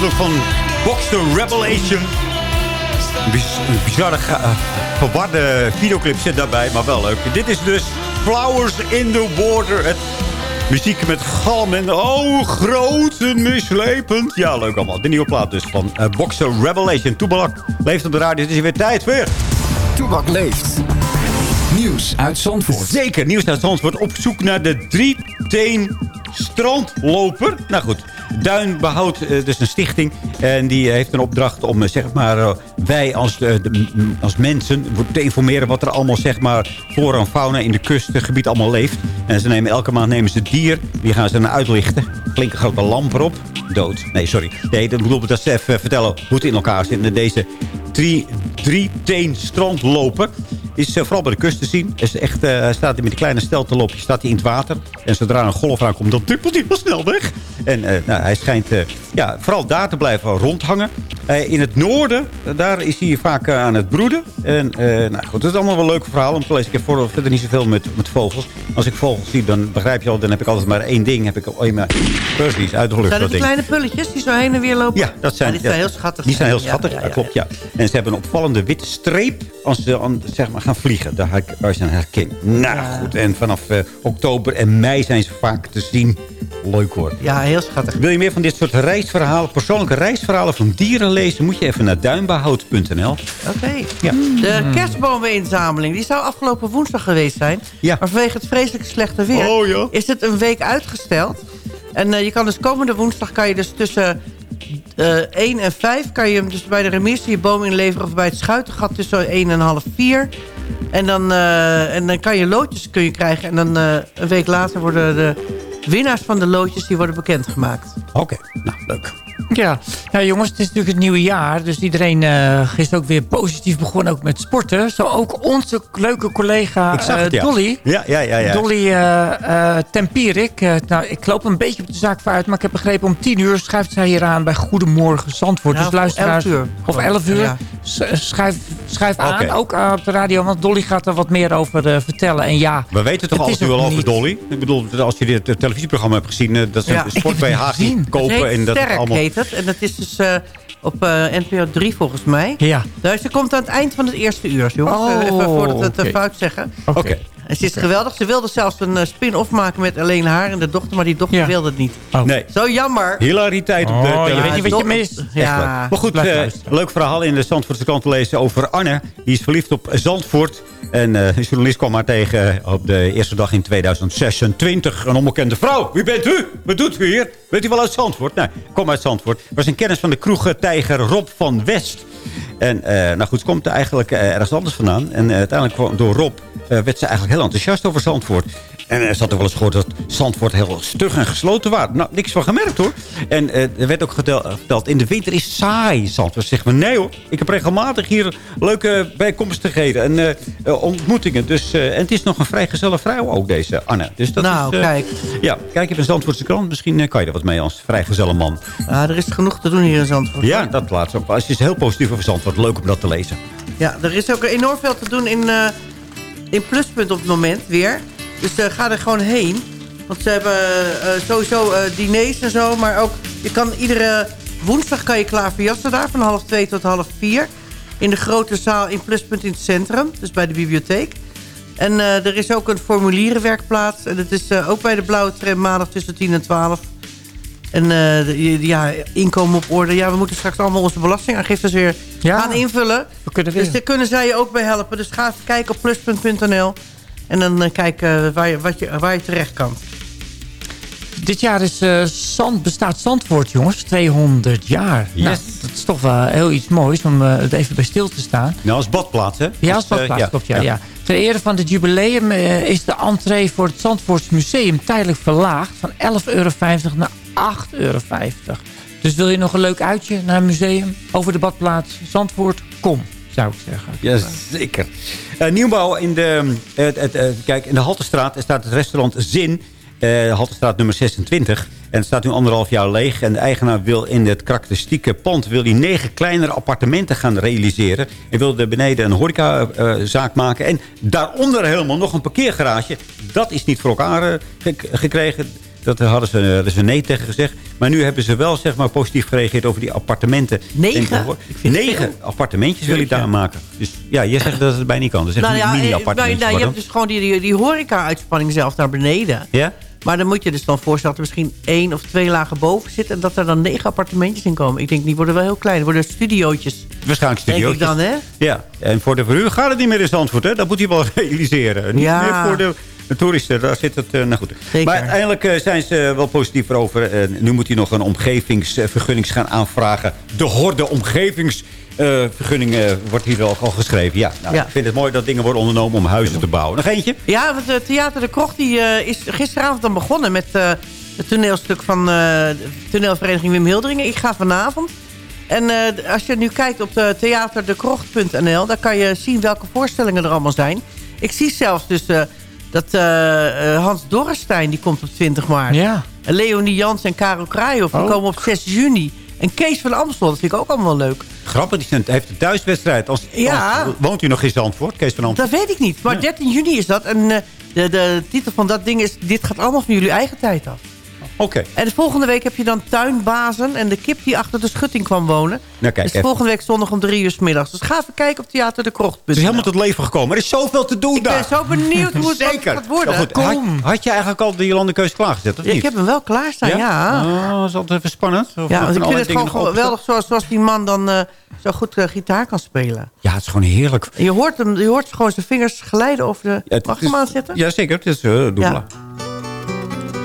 Plaat van Boxer Revelation. Een biz- een bizarre, eh, verwarde videoclip zit daarbij, maar wel leuk. Dit is dus Flowers in the Water. Het muziek met galm en oh, groot en mislepend. Ja, leuk allemaal. De nieuwe plaat dus van eh, Boxer Revelation. Toebak leeft op de radio. Het is weer tijd weer. Toebak leeft. Nieuws uit Zandvoort. Zeker, nieuws uit Zandvoort. Op zoek naar de drieteen strandloper. Nou goed, Duinbehoud, eh, dus een stichting. En die heeft een opdracht om, eh, zeg maar, eh, wij als, de, m- als mensen te informeren wat er allemaal, zeg maar, flora en fauna in de kustgebied allemaal leeft. En ze nemen elke maand nemen ze dier. Die gaan ze dan uitlichten. Flinke grote lamp erop. Dood. Nee, sorry. Nee, dat bedoel ik dat ze even vertellen hoe het in elkaar zit. En deze drie, drie teen strandloper is eh, vooral bij de kust te zien. Is echt, eh, hij staat hij met die kleine steltenlopje staat hij in het water. En zodra een golf aankomt, dan tippelt hij heel snel weg. En eh, nou, hij schijnt ja, vooral daar te blijven rondhangen. In het noorden, daar is hij vaak aan het broeden. En nou goed, dat is allemaal wel leuke verhalen. Want ik lees ik heb voor, verder niet zoveel met, met vogels. Als ik vogels zie, dan begrijp je al, dan heb ik altijd maar één ding. Heb ik alleen maar precies uit de lucht. Zijn dat dat die kleine pulletjes die zo heen en weer lopen? Ja, dat zijn, die zijn heel schattig. Die zijn heel schattig, ja, dat ja, klopt, ja. En ze hebben een opvallende witte streep als ze aan, zeg maar, gaan vliegen. Daar, herk- waar ze aan herkennen. Nou goed, en vanaf eh, oktober en mei zijn ze vaak te zien. Leuk hoor. Ja, heel schattig. Wil je meer van dit soort reisverhalen, persoonlijke reisverhalen van dieren lezen... moet je even naar duinbehoud.nl. Oké. Ja. De kerstbomeninzameling die zou afgelopen woensdag geweest zijn. Ja. Maar vanwege het vreselijk slechte weer Oh, ja. is het een week uitgesteld. En eh, je kan dus komende woensdag kan je dus tussen eh 1 en 5... kan je hem dus bij de remise je boom inleveren... of bij het schuitengat tussen 1 en half 4. En dan, eh, en dan kan je loodjes kun je krijgen. En dan eh, een week later worden de winnaars van de loodjes die worden bekendgemaakt. Oké, nou leuk. Ja. Nou jongens, het is natuurlijk het nieuwe jaar. Dus iedereen uh, is ook weer positief begonnen ook met sporten. Zo ook onze leuke collega Ik zag het, uh, ja. Dolly. Ja, ja, ja. ja. Dolly uh, Tempierik. nou, ik loop een beetje op de zaak vooruit. Maar ik heb begrepen om 10 uur schrijft zij hier aan bij Goedemorgen Zandvoort. Dus luisteraars. 11 uur. Of 11 uur. Ja. Schrijf, schrijf aan. Ook uh, op de radio. Want Dolly gaat er wat meer over uh, vertellen. En ja, We weten toch alles nu al over niet- Dolly? Ik bedoel, als je dit eh, televisieprogramma hebt gezien... eh, dat ze sport bij Haag gezien. kopen. Het En dat Sterk allemaal... heet het. En dat is dus eh, op eh, NPO 3 volgens mij. Ja. Dus ze komt aan het eind van het eerste uur, jongens. Oh, Eh, Even voordat we het fout zeggen. Oké. En ze is geweldig. Ze wilde zelfs een spin-off maken met alleen haar en de dochter. Maar die dochter Ja. wilde het niet. Nee. Zo jammer. Hilariteit op de Oh, je weet niet wat je mist. Ja. Maar goed, leuk verhaal in de Zandvoortse krant te lezen over Arne. Die is verliefd op Zandvoort. En eh, een journalist kwam haar tegen op de eerste dag in 2026. Een onbekende vrouw. Wie bent u? Wat doet u hier? Bent u wel uit Zandvoort? Nee, ik kom uit Zandvoort. was een kennis van de kroegtijger Rob van West. En eh, nou goed, ze komt er eigenlijk eh, ergens anders vandaan. En eh, uiteindelijk door Rob eh, werd ze eigenlijk heel enthousiast over Zandvoort. En er zat ook wel eens gehoord dat Zandvoort heel stug en gesloten was. Nou, niks van gemerkt hoor. En eh, er werd ook getel- verteld, in de winter is saai Zandvoort. Zeg maar, nee hoor, ik heb regelmatig hier leuke bijkomstigheden en eh, eh, ontmoetingen. Dus, eh, en het is nog een vrij gezellige vrouw ook, deze Anne. Dus dat Nou, is, eh, kijk. Ja, kijk even een Zandvoortse krant. Misschien eh, kan je er wat mee als vrijgezelle man. Ah, er is genoeg te doen hier in Zandvoort. Ja, dat laatst ook. wel. Het is heel positief over Zandvoort. Leuk om dat te lezen. Ja, er is ook enorm veel te doen in, eh, in Pluspunt op het moment weer. Dus eh, ga er gewoon heen. Want ze hebben eh, sowieso eh, diners en zo. Maar ook, je kan iedere woensdag kan je klaar verjassen daar. Van half twee tot half vier. In de grote zaal in Pluspunt in het centrum. Dus bij de bibliotheek. En er is ook een formulierenwerkplaats. En dat is ook bij de Blauwe Tram maandag tussen 10 en 12. En de- ja, inkomen op orde. Ja, we moeten straks allemaal onze belastingaangiftes weer Ja. gaan invullen. We kunnen weer. Dus daar kunnen zij je ook bij helpen. Dus ga even kijken op plus.nl. En dan eh, kijken waar je, wat je, waar je terecht kan. Dit jaar is, eh, Zand, bestaat Zandvoort, jongens. 200 jaar. Yes. Nou, dat is toch wel heel iets moois om eh, het even bij stil te staan. Nou, als badplaats, hè? Ja, als badplaats, klopt, ja, ja. Ter ere van het jubileum is de entree voor het Zandvoorts Museum tijdelijk verlaagd van 11,50 euro naar 8,50 euro. Dus wil je nog een leuk uitje naar een museum over de badplaats Zandvoort? Kom, zou ik zeggen. Jazeker. Uh, nieuwbouw in de, eh, het- eh, kijk, in de Haltestraat staat het restaurant Zin. eh Haltestraat nummer 26. En het staat nu anderhalf jaar leeg. En de eigenaar wil in het karakteristieke pand... wil hij negen kleinere appartementen gaan realiseren. Hij wil er beneden een horecazaak maken. En daaronder helemaal nog een parkeergarage. Dat is niet voor elkaar eh, gek- gekregen. Dat hadden ze, uh, ze nee tegen gezegd. Maar nu hebben ze wel zeg maar, positief gereageerd over die appartementen. Negen? En- Negen appartementjes wil hij daar maken. Dus ja, je zegt dat het bijna niet kan. Dat is Nou ja, eh, nou, nou, je hebt dus gewoon die, die, die horeca-uitspanning zelf naar beneden. Ja? Maar dan moet je dus dan voorstellen dat er misschien één of twee lagen boven zit... en dat er dan negen appartementjes in komen. Ik denk, die worden wel heel klein. Die worden studiootjes. Waarschijnlijk Denk ik studiootjes. dan, hè? Ja, en voor de verhuur gaat het niet meer in Zandvoort. Hè? Dat moet hij wel <laughs> realiseren. Niet Ja. meer voor de, de toeristen. Daar zit het, nou goed. Maar uiteindelijk eh, zijn ze wel positief over. Nu moet hij nog een omgevingsvergunning gaan aanvragen. De horde omgevingsvergunning eh, wordt hier wel al geschreven. Ja, nou, Ja. ik vind het mooi dat dingen worden ondernomen om huizen te bouwen. Nog eentje? Ja, want het Theater de Krocht die, is gisteravond dan begonnen met het toneelstuk van de toneelvereniging Wim Hilderingen. Ik ga vanavond. En als je nu kijkt op de theaterdekrocht.nl, dan kan je zien welke voorstellingen er allemaal zijn. Ik zie zelfs dus dat eh, eh, Hans Dorrestein, die komt op 20 maart. Ja. En Leonie Jans en Karel Kraaihoff, die Oh. komen op 6 juni. En Kees van Amstel, dat vind ik ook allemaal wel leuk. Grappig, die heeft een thuiswedstrijd. Als, Ja. als- woont hij nog in Zandvoort, Kees van Amsterdam? Dat weet ik niet. Maar 13 juni is dat. En eh, de, de titel van dat ding is... Dit gaat allemaal van jullie eigen tijd af. Oké. En de volgende week heb je dan tuinbazen... en de kip die achter de schutting kwam wonen. Nou, kijk, dus even. volgende week zondag om drie uur 's middags. Dus ga even kijken op Theater de Krocht. Het is helemaal tot leven gekomen. Er is zoveel te doen Ik daar. ben zo benieuwd hoe het <laughs> Zeker. gaat worden. Goed, had, had je eigenlijk al de Jolandekeus klaargezet, of Ja, niet? ik heb hem wel klaarstaan, ja. Oh, dat is altijd even spannend. Of Ja, want ik vind het gewoon geweldig zoals, zoals die man dan eh, zo goed eh, gitaar kan spelen. Ja, het is gewoon heerlijk. En je hoort, hem, je hoort gewoon zijn vingers glijden over de... Ja, Mag ik hem aanzetten? Ja, zeker. Het is uh, doe Ja.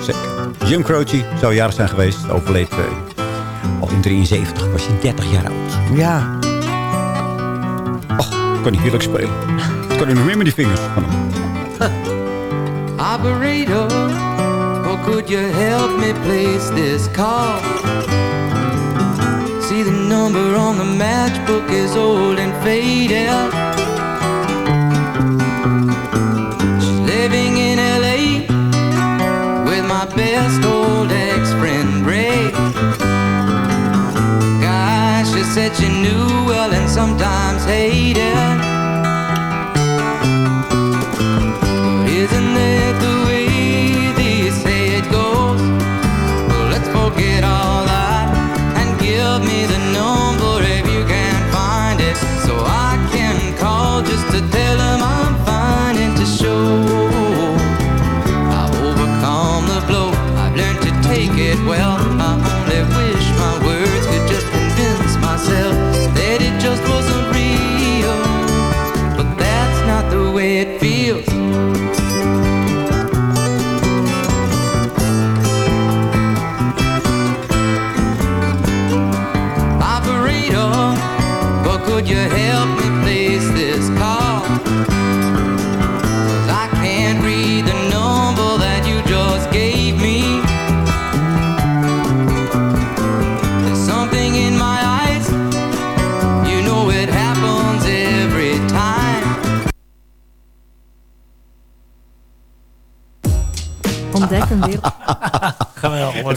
Zeker. Jim Croce zou jarig zijn geweest. Overleed eh, al in 73. Was hij 30 jaar oud. Ja. Och, kan hij heerlijk spelen. Het kan hij nog meer met die vingers van hem. Operator, or could you help me place this call? see the number on the matchbook is old and faded. She's living in LA my best old ex-friend Ray. Gosh, she said she knew well and sometimes hated.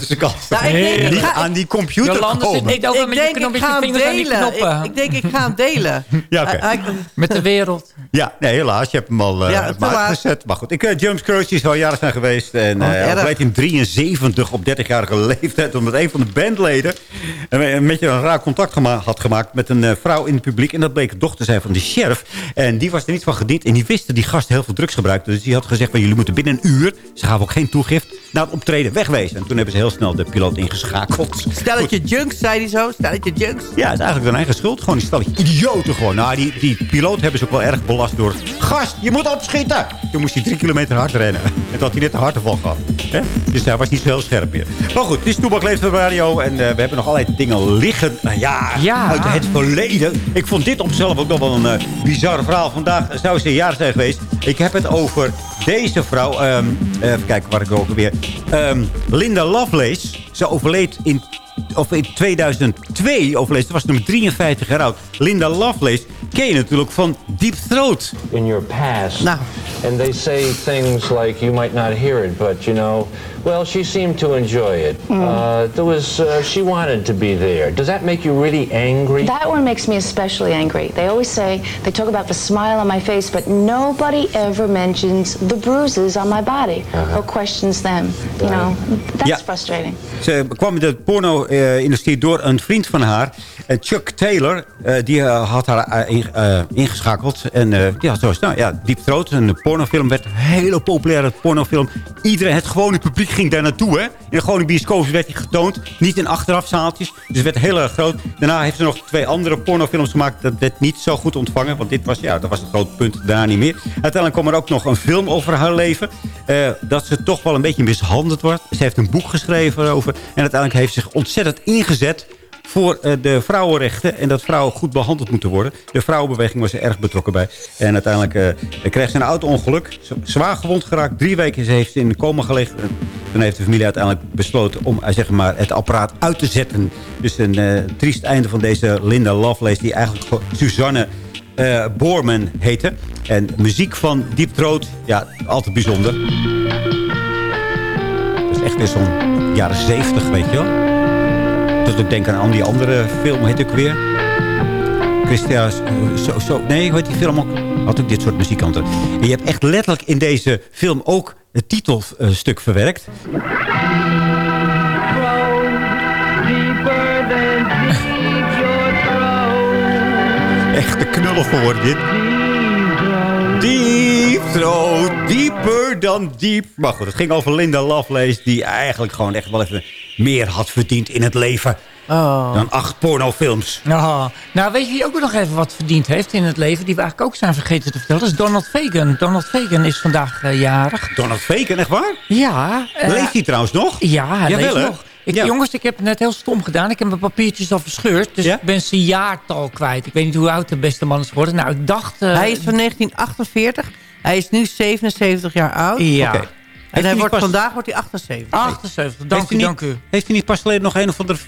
Is kans. Nou, ik denk, ik niet ga- aan die computer Jolanda zit komen. niet over ik denk, ik ga hem delen. knoppen. Ik, ik denk, ik ga hem delen. <laughs> Ja, oké. Eh, eh, Met de wereld. Ja, nee, helaas. Je hebt hem al eh Ja, te maar laat. uitgezet. Maar goed, ik, uh, James Croce zou jarig zijn geweest. En Oh, uh, overleed in 73 op 30-jarige leeftijd. Omdat een van de bandleden een, een beetje een raar contact gema had gemaakt met een eh, vrouw in het publiek. En dat bleek de dochter zijn van de sheriff. En die was er niet van gediend. En die wist dat die gast heel veel drugs gebruikte. Dus die had gezegd, van, jullie moeten binnen een uur, ze gaven ook geen toegift, na het optreden wegwezen. En toen hebben ze heel snel de piloot ingeschakeld. Stelletje junks, zei hij zo. Stelletje junks. Ja, het is eigenlijk hun eigen schuld. Gewoon die stelletje idioten gewoon. Nou, die, die piloot hebben ze ook wel erg belast door... Gast, je moet opschieten! Toen moest hij drie kilometer hard rennen. En toen had hij net een hartaanval gehad. Hè? Dus hij was niet zo heel scherp meer. Maar goed, het is Toebak Leeft radio. En eh, we hebben nog allerlei dingen liggen. Nou ja, Ja. uit het verleden. Ik vond dit op zichzelf ook nog wel een eh, bizar verhaal. Vandaag zou ze een jaar zijn geweest. Ik heb het over deze vrouw. ehm, even kijken waar ik ook weer... Ehm, Linda Lovelace. Ze overleed in of in 2002 overleed. Ze was nummer 53 jaar oud. Linda Lovelace ken je natuurlijk van Deep Throat. in your past. Nou. And they say things like you might not hear it, but you know, well, she seemed to enjoy it. Uh, there was, uh, she wanted to be there. Does that make you really angry? That one makes me especially angry. They always say, they talk about the smile on my face, but nobody ever mentions the bruises on my body or questions them. You know, that's Ja. frustrating. Ze kwam in de porno-industrie door een vriend van haar. En Chuck Taylor, eh, die eh, had haar eh, in- eh, ingeschakeld. En eh, ja, zo is het. Nou, ja, Deep Throat, een pornofilm, werd een hele populaire pornofilm. Iedereen, het gewone publiek ging daar naartoe. Hè? In de gewone bioscoop werd hij getoond. Niet in achterafzaaltjes. Dus het werd heel erg groot. Daarna heeft ze nog twee andere pornofilms gemaakt. Dat werd niet zo goed ontvangen. Want dit was, ja, dat was het groot punt. Daarna niet meer. Uiteindelijk kwam er ook nog een film over haar leven. eh, dat ze toch wel een beetje mishandeld wordt. Ze heeft een boek geschreven over. En uiteindelijk heeft ze zich ontzettend ingezet voor eh, de vrouwenrechten. En dat vrouwen goed behandeld moeten worden. De vrouwenbeweging was er erg betrokken bij. En uiteindelijk eh, kreeg ze een auto-ongeluk. Zwaar gewond geraakt. Drie weken heeft ze in de coma gelegen. En toen heeft de familie uiteindelijk besloten om eh, zeg maar, het apparaat uit te zetten. Dus een triest einde van deze Linda Lovelace. Die eigenlijk Suzanne Boorman heette. En muziek van Deep Throat. Ja, altijd bijzonder. Dat is echt weer zo'n jaren zeventig, weet je wel. Dat ik denk aan die andere film, heet ook weer. Christia, eh, zo, zo, nee, hoe heet die film ook? Had ook dit soort muziek aan het- En je hebt echt letterlijk in deze film ook het titelstuk verwerkt. Echt de knullen voor dit. Deep throat, dieper dan diep. Maar goed, het ging over Linda Lovelace... die eigenlijk gewoon echt wel even meer had verdiend in het leven... dan acht pornofilms. Oh. Nou, weet je wie ook nog even wat verdiend heeft in het leven... die we eigenlijk ook zijn vergeten te vertellen? Dat is Donald Fagan. Donald Fagan is vandaag eh, jarig. Donald Fagan, echt waar? Ja. eh, Leeft hij trouwens nog? Ja, hij Jawel, leeft nog. Ik, Jongens, ik heb het net heel stom gedaan. Ik heb mijn papiertjes al verscheurd. Dus ik ben zijn jaartal kwijt. Ik weet niet hoe oud de beste man is geworden. Nou, ik dacht... eh, Hij is van 1948. Hij is nu 77 jaar oud. Ja. Oké. En hij wordt, pas- vandaag wordt hij 78. 78, dank Heeft u, hij dank niet- u. Heeft hij niet pas geleden nog een of andere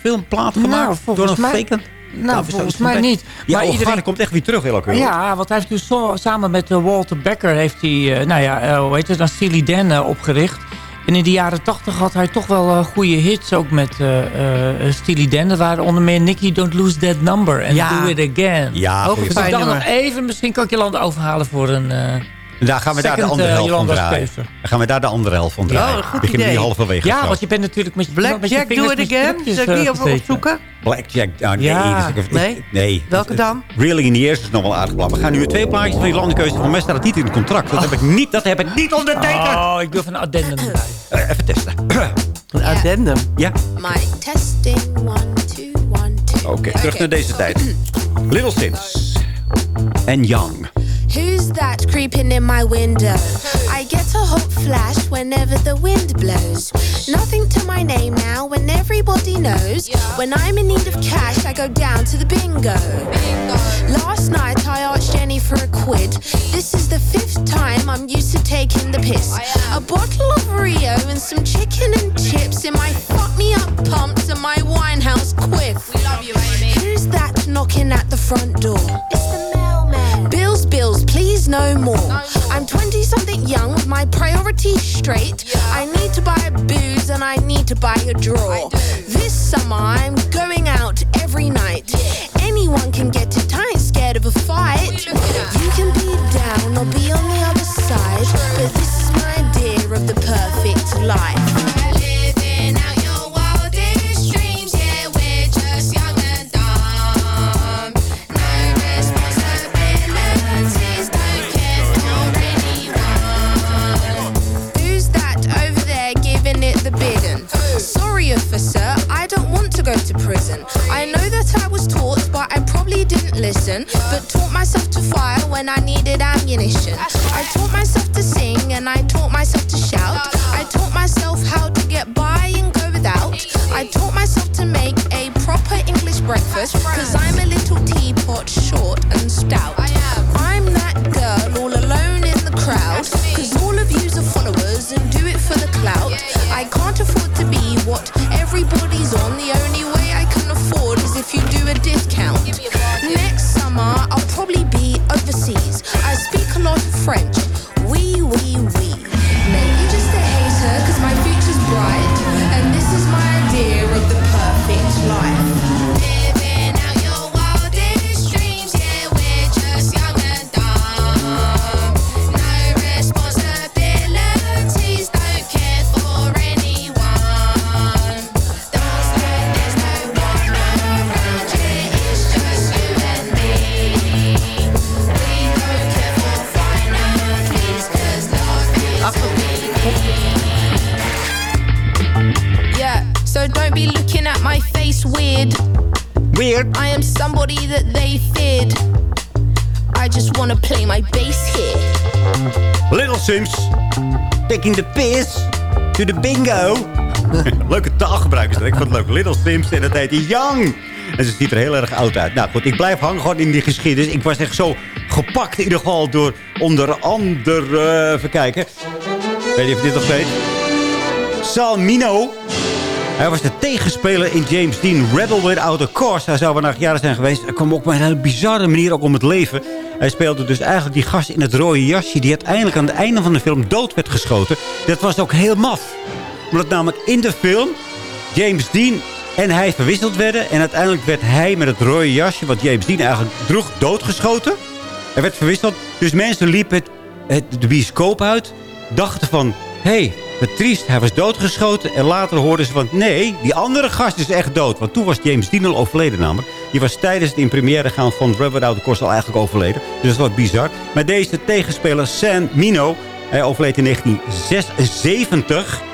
filmplaat gemaakt? Nou, volgens door een mij- faken? Nou, volgens mij niet. Ja, Maar iedereen- komt echt weer terug elke keer. Ja, want hij heeft dus zo, samen met eh, Walter Becker heeft hij, eh, nou ja, eh, hoe heet het, dan Steely Dan opgericht. En in de jaren tachtig had hij toch wel eh, goede hits, ook met eh eh Steely Dan. Er waren onder meer Nicky Don't Lose That Number en Ja. Do It Again. Ja, Ook Dus dan nog even, misschien kan ik Jolanda overhalen voor een... eh, Daar gaan we daar de andere eh, helft van draaien. Dan gaan we daar de andere helft van draaien. een goed Beginnen idee. die halverwege. ja, want je bent natuurlijk met je Blackjack, do it again. Zal ik die eh, even gesteken. opzoeken? Blackjack. Ah, nee, Ja. dat is- Nee? nee. Welke dan? Reeling in the Ears is nog wel aardig. We gaan nu twee plaatjes van die landenkeuze. Van mij staat het niet in het contract. Dat, heb, ik niet, dat heb ik niet ondertekend. Oh, ik even een addendum erbij. Eh, even testen. Een addendum. ja? My testing, one, two, one, two. Oké, terug naar deze tijd. Little Sims. En Young. Who's that creeping in my window? I get a hot flash whenever the wind blows. Nothing to my name now when everybody knows. When I'm in need of cash, I go down to the bingo. Last night I asked Jenny for a quid. This is the fifth time I'm used to taking the piss. A bottle of Rio and some chicken and chips in my fuck me up pumps and my winehouse quiff. We love you, Amy. Who's that knocking at the front door? It's the mailman. Bills, bills, please no more. I'm 20 something young my priorities straight. I need to buy a booze and I need to buy a draw. This summer I'm going out every night. Anyone can get it, I ain't scared of a fight. You can be down or be on the other side, but this is my idea of the perfect life. Didn't. But taught myself to fire when I needed ammunition. I taught myself to sing and I taught myself to shout. Taking the piss to the bingo. <laughs> Leuke taalgebruik is dat. Ik vond het leuk. Little Sims en dat heet Young. En ze ziet er heel erg oud uit. Nou goed, ik blijf hangen gewoon in die geschiedenis. Ik was echt zo gepakt in ieder geval door onder andere... even kijken. Weet niet of je dit nog weet. Sal Mino. Hij was de tegenspeler in James Dean Rebel Without a Cause. Hij zou naar jaren zijn geweest. Hij kwam ook op een hele bizarre manier ook om het leven. Hij speelde dus eigenlijk die gast in het rode jasje... die uiteindelijk aan het einde van de film dood werd geschoten. Dat was ook heel maf. Omdat namelijk in de film James Dean en hij verwisseld werden. En uiteindelijk werd hij met het rode jasje... wat James Dean eigenlijk droeg, doodgeschoten. Hij werd verwisseld. Dus mensen liepen het, het, de bioscoop uit. Dachten van... Hé, hey, wat triest, hij was doodgeschoten. En later hoorden ze van... Nee, die andere gast is echt dood. Want toen was James Dean overleden namelijk. Die was tijdens het in première gaan van Rebel Without a Cause al eigenlijk overleden. Dus dat wat bizar. Maar deze tegenspeler San Mino... Hij overleed in 1976 le-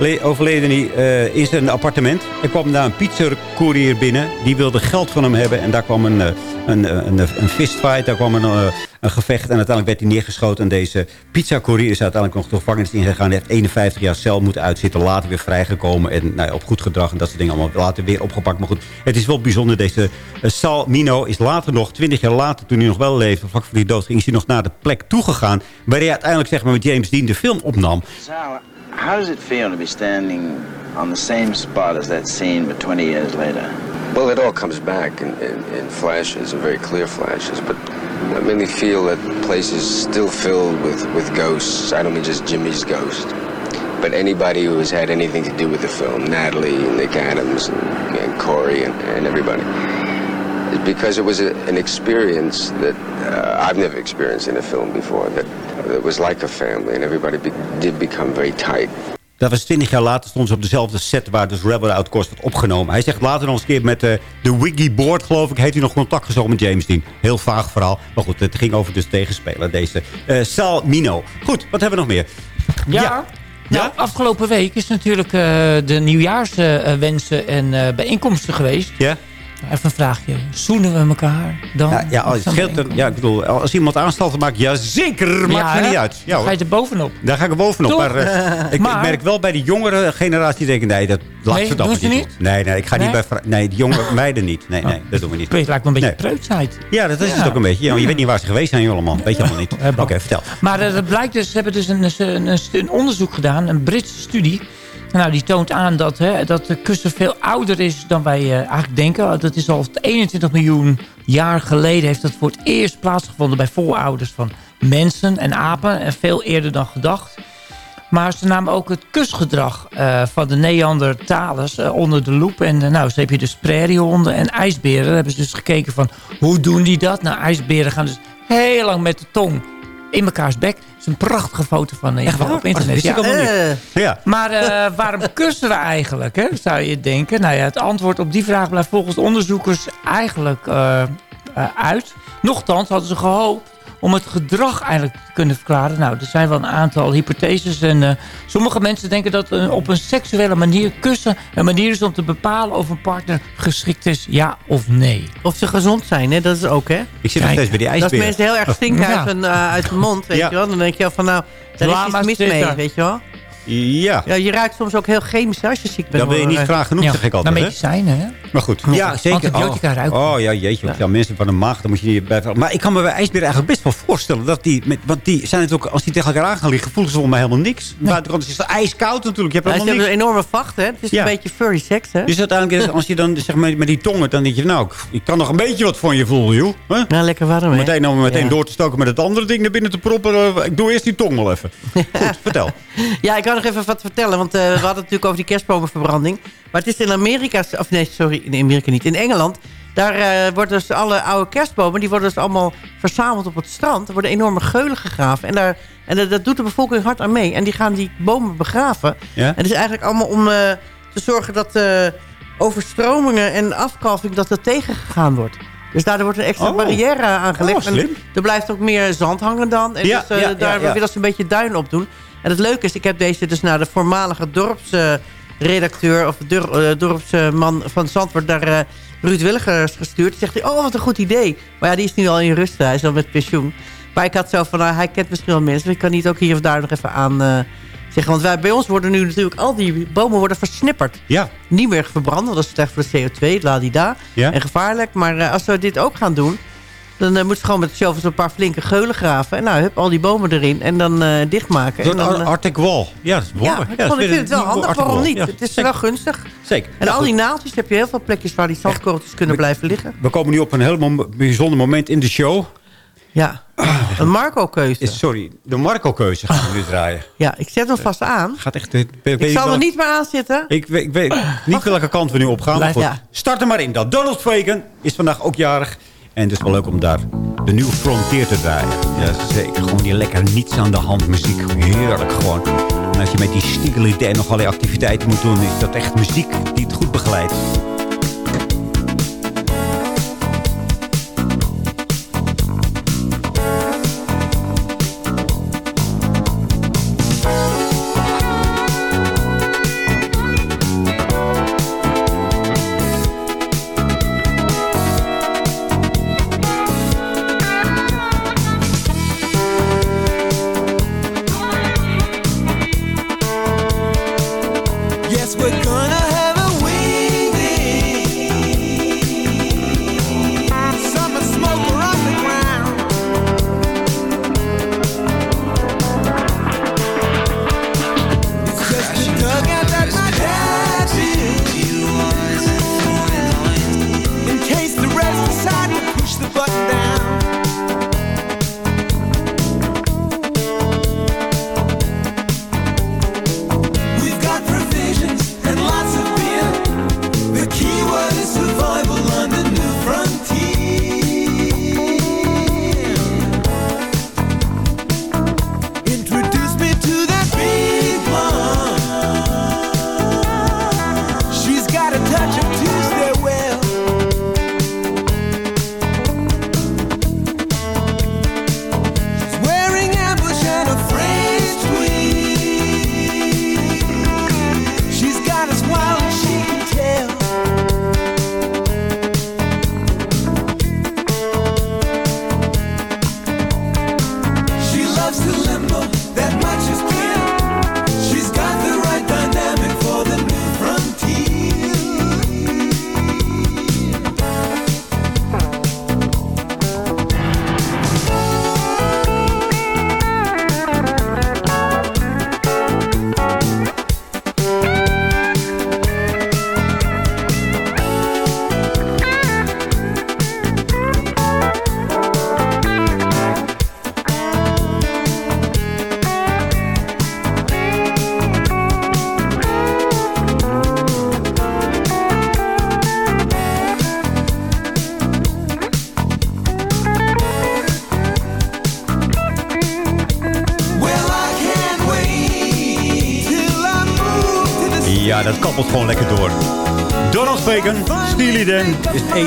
overleden eh, in zijn appartement. Er kwam daar een pizzacourier binnen. Die wilde geld van hem hebben. En daar kwam een, eh, een, een, een, een fistfight. Daar kwam een, eh, een gevecht. En uiteindelijk werd hij neergeschoten. En deze pizza-courier is uiteindelijk nog de gevangenis ingegaan. Hij heeft 51 jaar cel moeten uitzitten. Later weer vrijgekomen. En nou op goed gedrag en dat soort dingen allemaal. Later weer opgepakt. Maar goed, het is wel bijzonder. Deze uh, Sal Mino is later nog, 20 jaar later, toen hij nog wel leefde, vlak voor die dood ging, is hij nog naar de plek toegegaan. Waar hij uiteindelijk zeg maar, met James Dean de film opnam. How does it feel to be standing on the same spot as that scene, but 20 years later? Well, it all comes back in, in, in flashes, very clear flashes, but I mainly feel that the place is still filled with, with ghosts. I don't mean just Jimmy's ghost, but anybody who has had anything to do with the film, Natalie, and Nick Adams, and, and Corey, and, and everybody. Because it was a, an experience that uh, I've never experienced in a film before, that, that was like a family, and everybody be, did become very tight. Dat was 20 jaar later, stond ze op dezelfde set waar dus Rebel Out Cost werd opgenomen. Hij zegt later nog eens een keer met uh, de Wiggy Board, geloof ik, heeft hij nog contact gezocht met James Dean. Heel vaag verhaal. Maar goed, het ging over dus tegenspeler, deze uh, Sal Mino. Goed, wat hebben we nog meer? Ja. ja. Nou, afgelopen week is natuurlijk uh, de nieuwjaarswensen en bijeenkomsten geweest. Ja. Even een vraagje. Zoenen we elkaar dan? Ja, ja, als, het er, ja ik bedoel, als iemand aanstalten maakt, ja zeker, maakt ja, me niet uit. Ja, dan ga je er bovenop. Daar ga ik er bovenop. Maar, <laughs> uh, ik, maar, ik, merk wel bij de jongere generatie, denken, nee, dat laat nee, ze dan niet. niet. Nee, nee, ik ga nee? niet bij Nee, de jonge <laughs> meiden niet. Nee, nee, dat doen we niet. Het lijkt me een beetje preutsheid. Ja, dat is het ook een beetje. Ja, je weet niet waar ze geweest zijn, jongeman. Weet je allemaal niet. <laughs> Oké, okay, vertel. Maar uh, dat blijkt dus, ze hebben dus een, een, een, een onderzoek gedaan, een Britse studie. Nou, die toont aan dat, hè, dat de kussen veel ouder is dan wij uh, eigenlijk denken. Dat is al 21 miljoen jaar geleden heeft dat voor het eerst plaatsgevonden bij voorouders van mensen en apen. En veel eerder dan gedacht. Maar ze namen ook het kusgedrag uh, van de Neandertalers uh, onder de loep. En nou, zo heb je dus prairiehonden en ijsberen. Daar hebben ze dus gekeken van, hoe doen die dat? Nou, ijsberen gaan dus heel lang met de tong in mekaars bek. Dat is een prachtige foto van uh, Echt, op internet. Ja, uh, ja. Maar uh, <laughs> waarom kussen we eigenlijk, hè, zou je denken? Nou ja, het antwoord op die vraag blijft volgens onderzoekers eigenlijk uit. Nochtans hadden ze gehoopt om het gedrag eigenlijk te kunnen verklaren. Nou, er zijn wel een aantal hypotheses. En uh, sommige mensen denken dat uh, op een seksuele manier kussen... een manier is om te bepalen of een partner geschikt is, ja of nee. Of ze gezond zijn, hè? dat is ook, hè? Ik zit nog steeds bij die ijsberen. Dat mensen heel erg stinken ja. uit, hun, uh, uit hun mond, weet ja. je wel. Dan denk je wel van, nou, daar is iets mis mee, weet je wel. Ja. ja. Je ruikt soms ook heel chemisch als je ziek bent. Dat wil je niet graag genoeg, ja. zeg ik altijd. Naar medicijnen, hè? Maar goed. Ja, zeker. Antibiotica oh. ruiken. Oh ja, jeetje. Ja. ja. mensen van de maag, dan moet je niet bij... Maar ik kan me bij ijsberen eigenlijk best wel voorstellen. Dat die, met, want die zijn het ook, als die tegen elkaar aan gaan liggen, voelen ze volgens mij helemaal niks. Nee. Buitenkant is het ijskoud natuurlijk. Je hebt helemaal niks. een enorme vacht, hè? Het is een beetje furry seks, hè? Dus uiteindelijk, als je dan zeg maar, met die tongen, dan denk je, nou, ik kan nog een beetje wat van je voelen, joh. Huh? Nou, lekker warm, hè? Meteen, nou, meteen door te stoken met het andere ding naar binnen te proppen. Ik doe eerst die tong wel even. <laughs> Goed, vertel. Ja, ik kan nog even wat vertellen, want uh, we hadden het natuurlijk over die kerstbomenverbranding. Maar het is in Amerika, of nee, sorry, in Amerika niet, in Engeland. Daar uh, worden dus alle oude kerstbomen, die worden dus allemaal verzameld op het strand. Er worden enorme geulen gegraven. En, daar, en dat, dat doet de bevolking hard aan mee. En die gaan die bomen begraven. Ja? En het is eigenlijk allemaal om uh, te zorgen dat uh, overstromingen en afkalving, dat dat tegengegaan wordt. Dus daar wordt een extra oh. barrière aangelegd. Oh, slim. en er blijft ook meer zand hangen dan. En Ja, dus, ja, daar willen ze een beetje duin op doen. En het leuke is, ik heb deze dus naar de voormalige dorpsredacteur... of dur, uh, dorpsman van Zandvoort, daar uh, Ruud Willigers gestuurd. Zegt hij, oh, wat een goed idee. Maar ja, die is nu al in rust. Hij is al met pensioen. Maar ik had zo van, nou, hij kent misschien wel mensen. Ik kan niet ook hier of daar nog even aan uh, zeggen. Want wij, bij ons worden nu natuurlijk al die bomen worden versnipperd. Ja. Niet meer verbrand, want dat is slecht voor de CO2, ladida. Ja. En gevaarlijk. Maar uh, als we dit ook gaan doen... Dan uh, moeten ze gewoon met de shovels een paar flinke geulen graven. En nou, hup, al die bomen erin. En dan uh, dichtmaken. Zo'n en dan, uh, Arctic Wall. Ja, dat is ja, ik, vond, ik vind het wel handig. Waarom niet? Ja, het is zeker. wel gunstig. Zeker. En Ja, al die naaldjes heb je heel veel plekjes waar die zandkorreltjes kunnen blijven liggen. We komen nu op een heel bijzonder moment in de show. Ja, een Marco-keuze. Sorry, de Marco-keuze gaan we nu draaien. Ja, ik zet hem vast aan. Gaat echt... eh, weet Ik zal wel- er niet meer aan zitten. Ik weet, ik weet niet welke kant we nu op gaan. Ja. start er maar in. Donald Fagan is vandaag ook jarig. En het is wel leuk om daar de nieuwe Frontier te draaien. Ja, zeker. Gewoon die lekker niets aan de hand muziek. Heerlijk gewoon. En als je met die stiegeliden en nog allerlei activiteiten moet doen... is dat echt muziek die het goed begeleidt.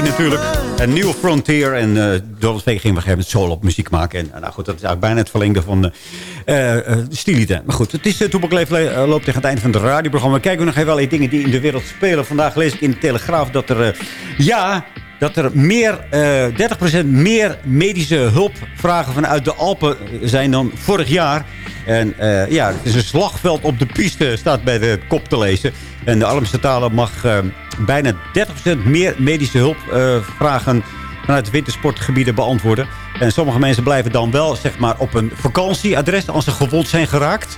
natuurlijk. Een nieuwe Frontier. En uh, Doris ging we een gegeven moment solo op muziek maken. En nou goed, dat is eigenlijk bijna het verlengde van eh, eh, eh, de uh Maar goed, het is uh, Toepak uh, loopt tegen het einde van het radioprogramma. Kijken we nog even wel dingen die in de wereld spelen. Vandaag lees ik in de Telegraaf dat er... ja, dat er meer, eh 30% meer medische hulpvragen vanuit de Alpen zijn dan vorig jaar. En eh, ja, het is een slagveld op de piste, staat bij de kop te lezen. En de armste talen mag eh, bijna 30% meer medische hulpvragen vanuit wintersportgebieden beantwoorden. En sommige mensen blijven dan wel zeg maar, op een vakantieadres als ze gewond zijn geraakt.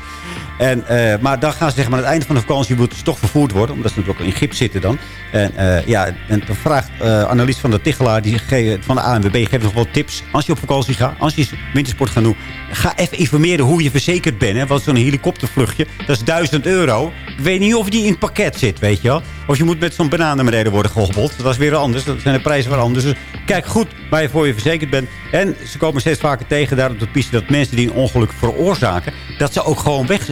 En, eh, maar dan gaan ze maar, aan het einde van de vakantie moeten ze toch vervoerd worden. Omdat ze natuurlijk in gips zitten dan. En, eh, ja, en dan vraagt eh Annelies van der Tichelaar die van de ANWB... geeft nog wel tips als je op vakantie gaat. Als je wintersport gaat doen. Ga even informeren hoe je verzekerd bent. Hè? Want zo'n helikoptervluchtje, dat is 1000 euro. Ik weet niet of die in het pakket zit, weet je wel. Of je moet met zo'n beneden worden gehobbeld. Dat is weer anders. Dat zijn de prijzen weer anders. Dus kijk goed waar je voor je verzekerd bent. En ze komen steeds vaker tegen daar op de piste... dat mensen die een ongeluk veroorzaken... dat ze ook gewoon weg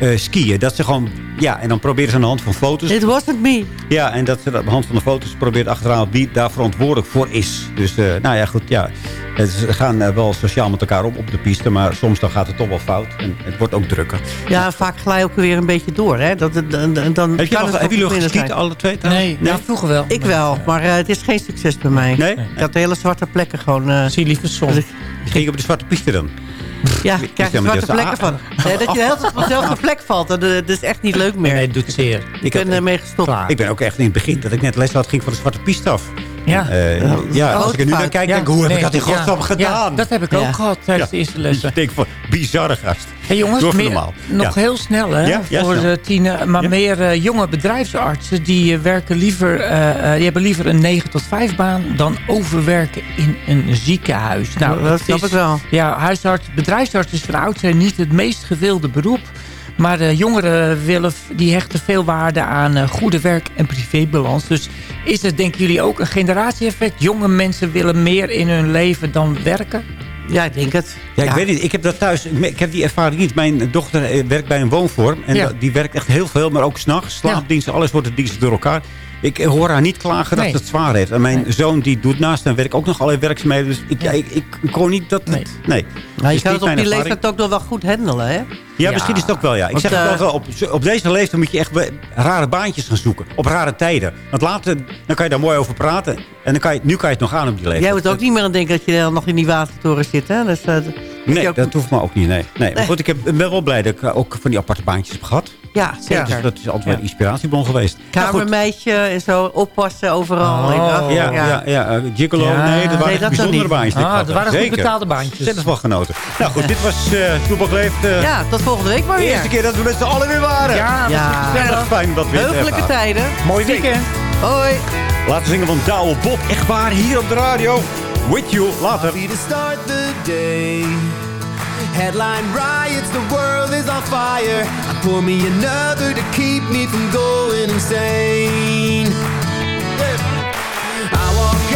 eh, skiën. Dat ze gewoon... Ja, en dan proberen ze aan de hand van foto's... It wasn't me. Ja, en dat ze aan de hand van de foto's probeert achteraan wie daar verantwoordelijk voor is. Dus, eh, nou ja, goed, ja. Ze gaan eh, wel sociaal met elkaar om op de piste, maar soms dan gaat het toch wel fout. En het wordt ook drukker. Ja, vaak glij je ook weer een beetje door. Hè? Dat, dan, dan Heb je nog- hebben jullie nog geskiet, alle twee? Nee, ja, vroeger wel. Ik wel, maar het is geen succes bij mij. Nee? Ik had de hele zwarte plekken gewoon... Zie liever zon. <laughs> Ging je op de zwarte piste dan? Ja, ik krijg er zwarte plekken van. Nee, dat je de hele tijd op dezelfde <laughs> plek valt. Dat, dat is echt niet leuk meer. Nee, het doet zeer. Ik ben ermee gestopt. Ik ben ook echt in het begin, dat ik net les had, ging van de zwarte piste af. Ja. Eh, Ja, ja, als ik er nu naar kijk, Ja, denk ik, hoe heb nee, ik dat in ja. godsnaam gedaan? Ja, dat heb ik ook gehad tijdens de eerste lessen. Ik denk van, bizarre gast. Hey jongens, meer- nog heel snel hè, Ja, ja, voor snel. de tien, maar meer eh, jonge bedrijfsartsen die eh, werken liever, eh, eh, die hebben liever een 9 tot 5 baan dan overwerken in een ziekenhuis. Nou, dat snap is- ik wel. Ja, huisarts, bedrijfsarts is van oudsher niet het meest gewilde beroep. Maar de jongeren willen, die hechten veel waarde aan eh, goede werk- en privébalans. Dus is het, denken jullie, ook een generatie-effect? Jonge mensen willen meer in hun leven dan werken? Ja, ik denk het. Ja, ik weet niet. Ik heb dat thuis. Ik heb die ervaring niet. Mijn dochter eh, werkt bij een woonvorm. En Ja. die werkt echt heel veel, maar ook s'nachts. Slaapdiensten, alles wordt het diensten door elkaar. Ik hoor haar niet klagen Nee. dat het zwaar heeft. En mijn zoon die doet naast zijn werk ook nog allerlei werkzaamheden. Dus ik, ja. ik, ik, ik hoor niet dat het... Nee. Nou, Het je is kan het op die leeftijd ook nog wel goed handelen, hè? Ja, misschien is het ook wel, ja. Ik Want, zeg eh, wel, op, op deze leeftijd moet je echt rare baantjes gaan zoeken. Op rare tijden. Want later, dan kan je daar mooi over praten. En dan kan je, nu kan je het nog aan op die leeftijd. Jij moet ook niet meer aan denken dat je dan nog in die watertoren zit, hè? Dus, eh, je Nee, ook- dat hoeft me ook niet. Nee. Nee. Maar Nee. goed, ik heb, ben wel blij dat ik eh, ook van die aparte baantjes heb gehad. Ja, zeker. Dus dat is altijd een inspiratiebron geweest. Nou, goed. Kamermeisje en zo, oppassen overal. Oh. Ja, ja. ja, eh, Gigolo, Ja. nee, dat waren Nee, bijzondere baantjes. Ah, dat waren goed betaalde baantjes. Zet wel genoten. Nou goed, dit was uh, Toepak Leeft. eh, Ja, tot volgende week maar de weer. eerste keer dat we met z'n allen weer waren. Ja, Ja. Erg fijn dat we weer Heugelijke tijden. Mooi weekend. Hoi. Laten we zingen van Douwe Bob. Echt waar, hier op de radio. With you, later. To start the day. Headline riots, the world is on fire. I pour me another to keep me from going insane. I walk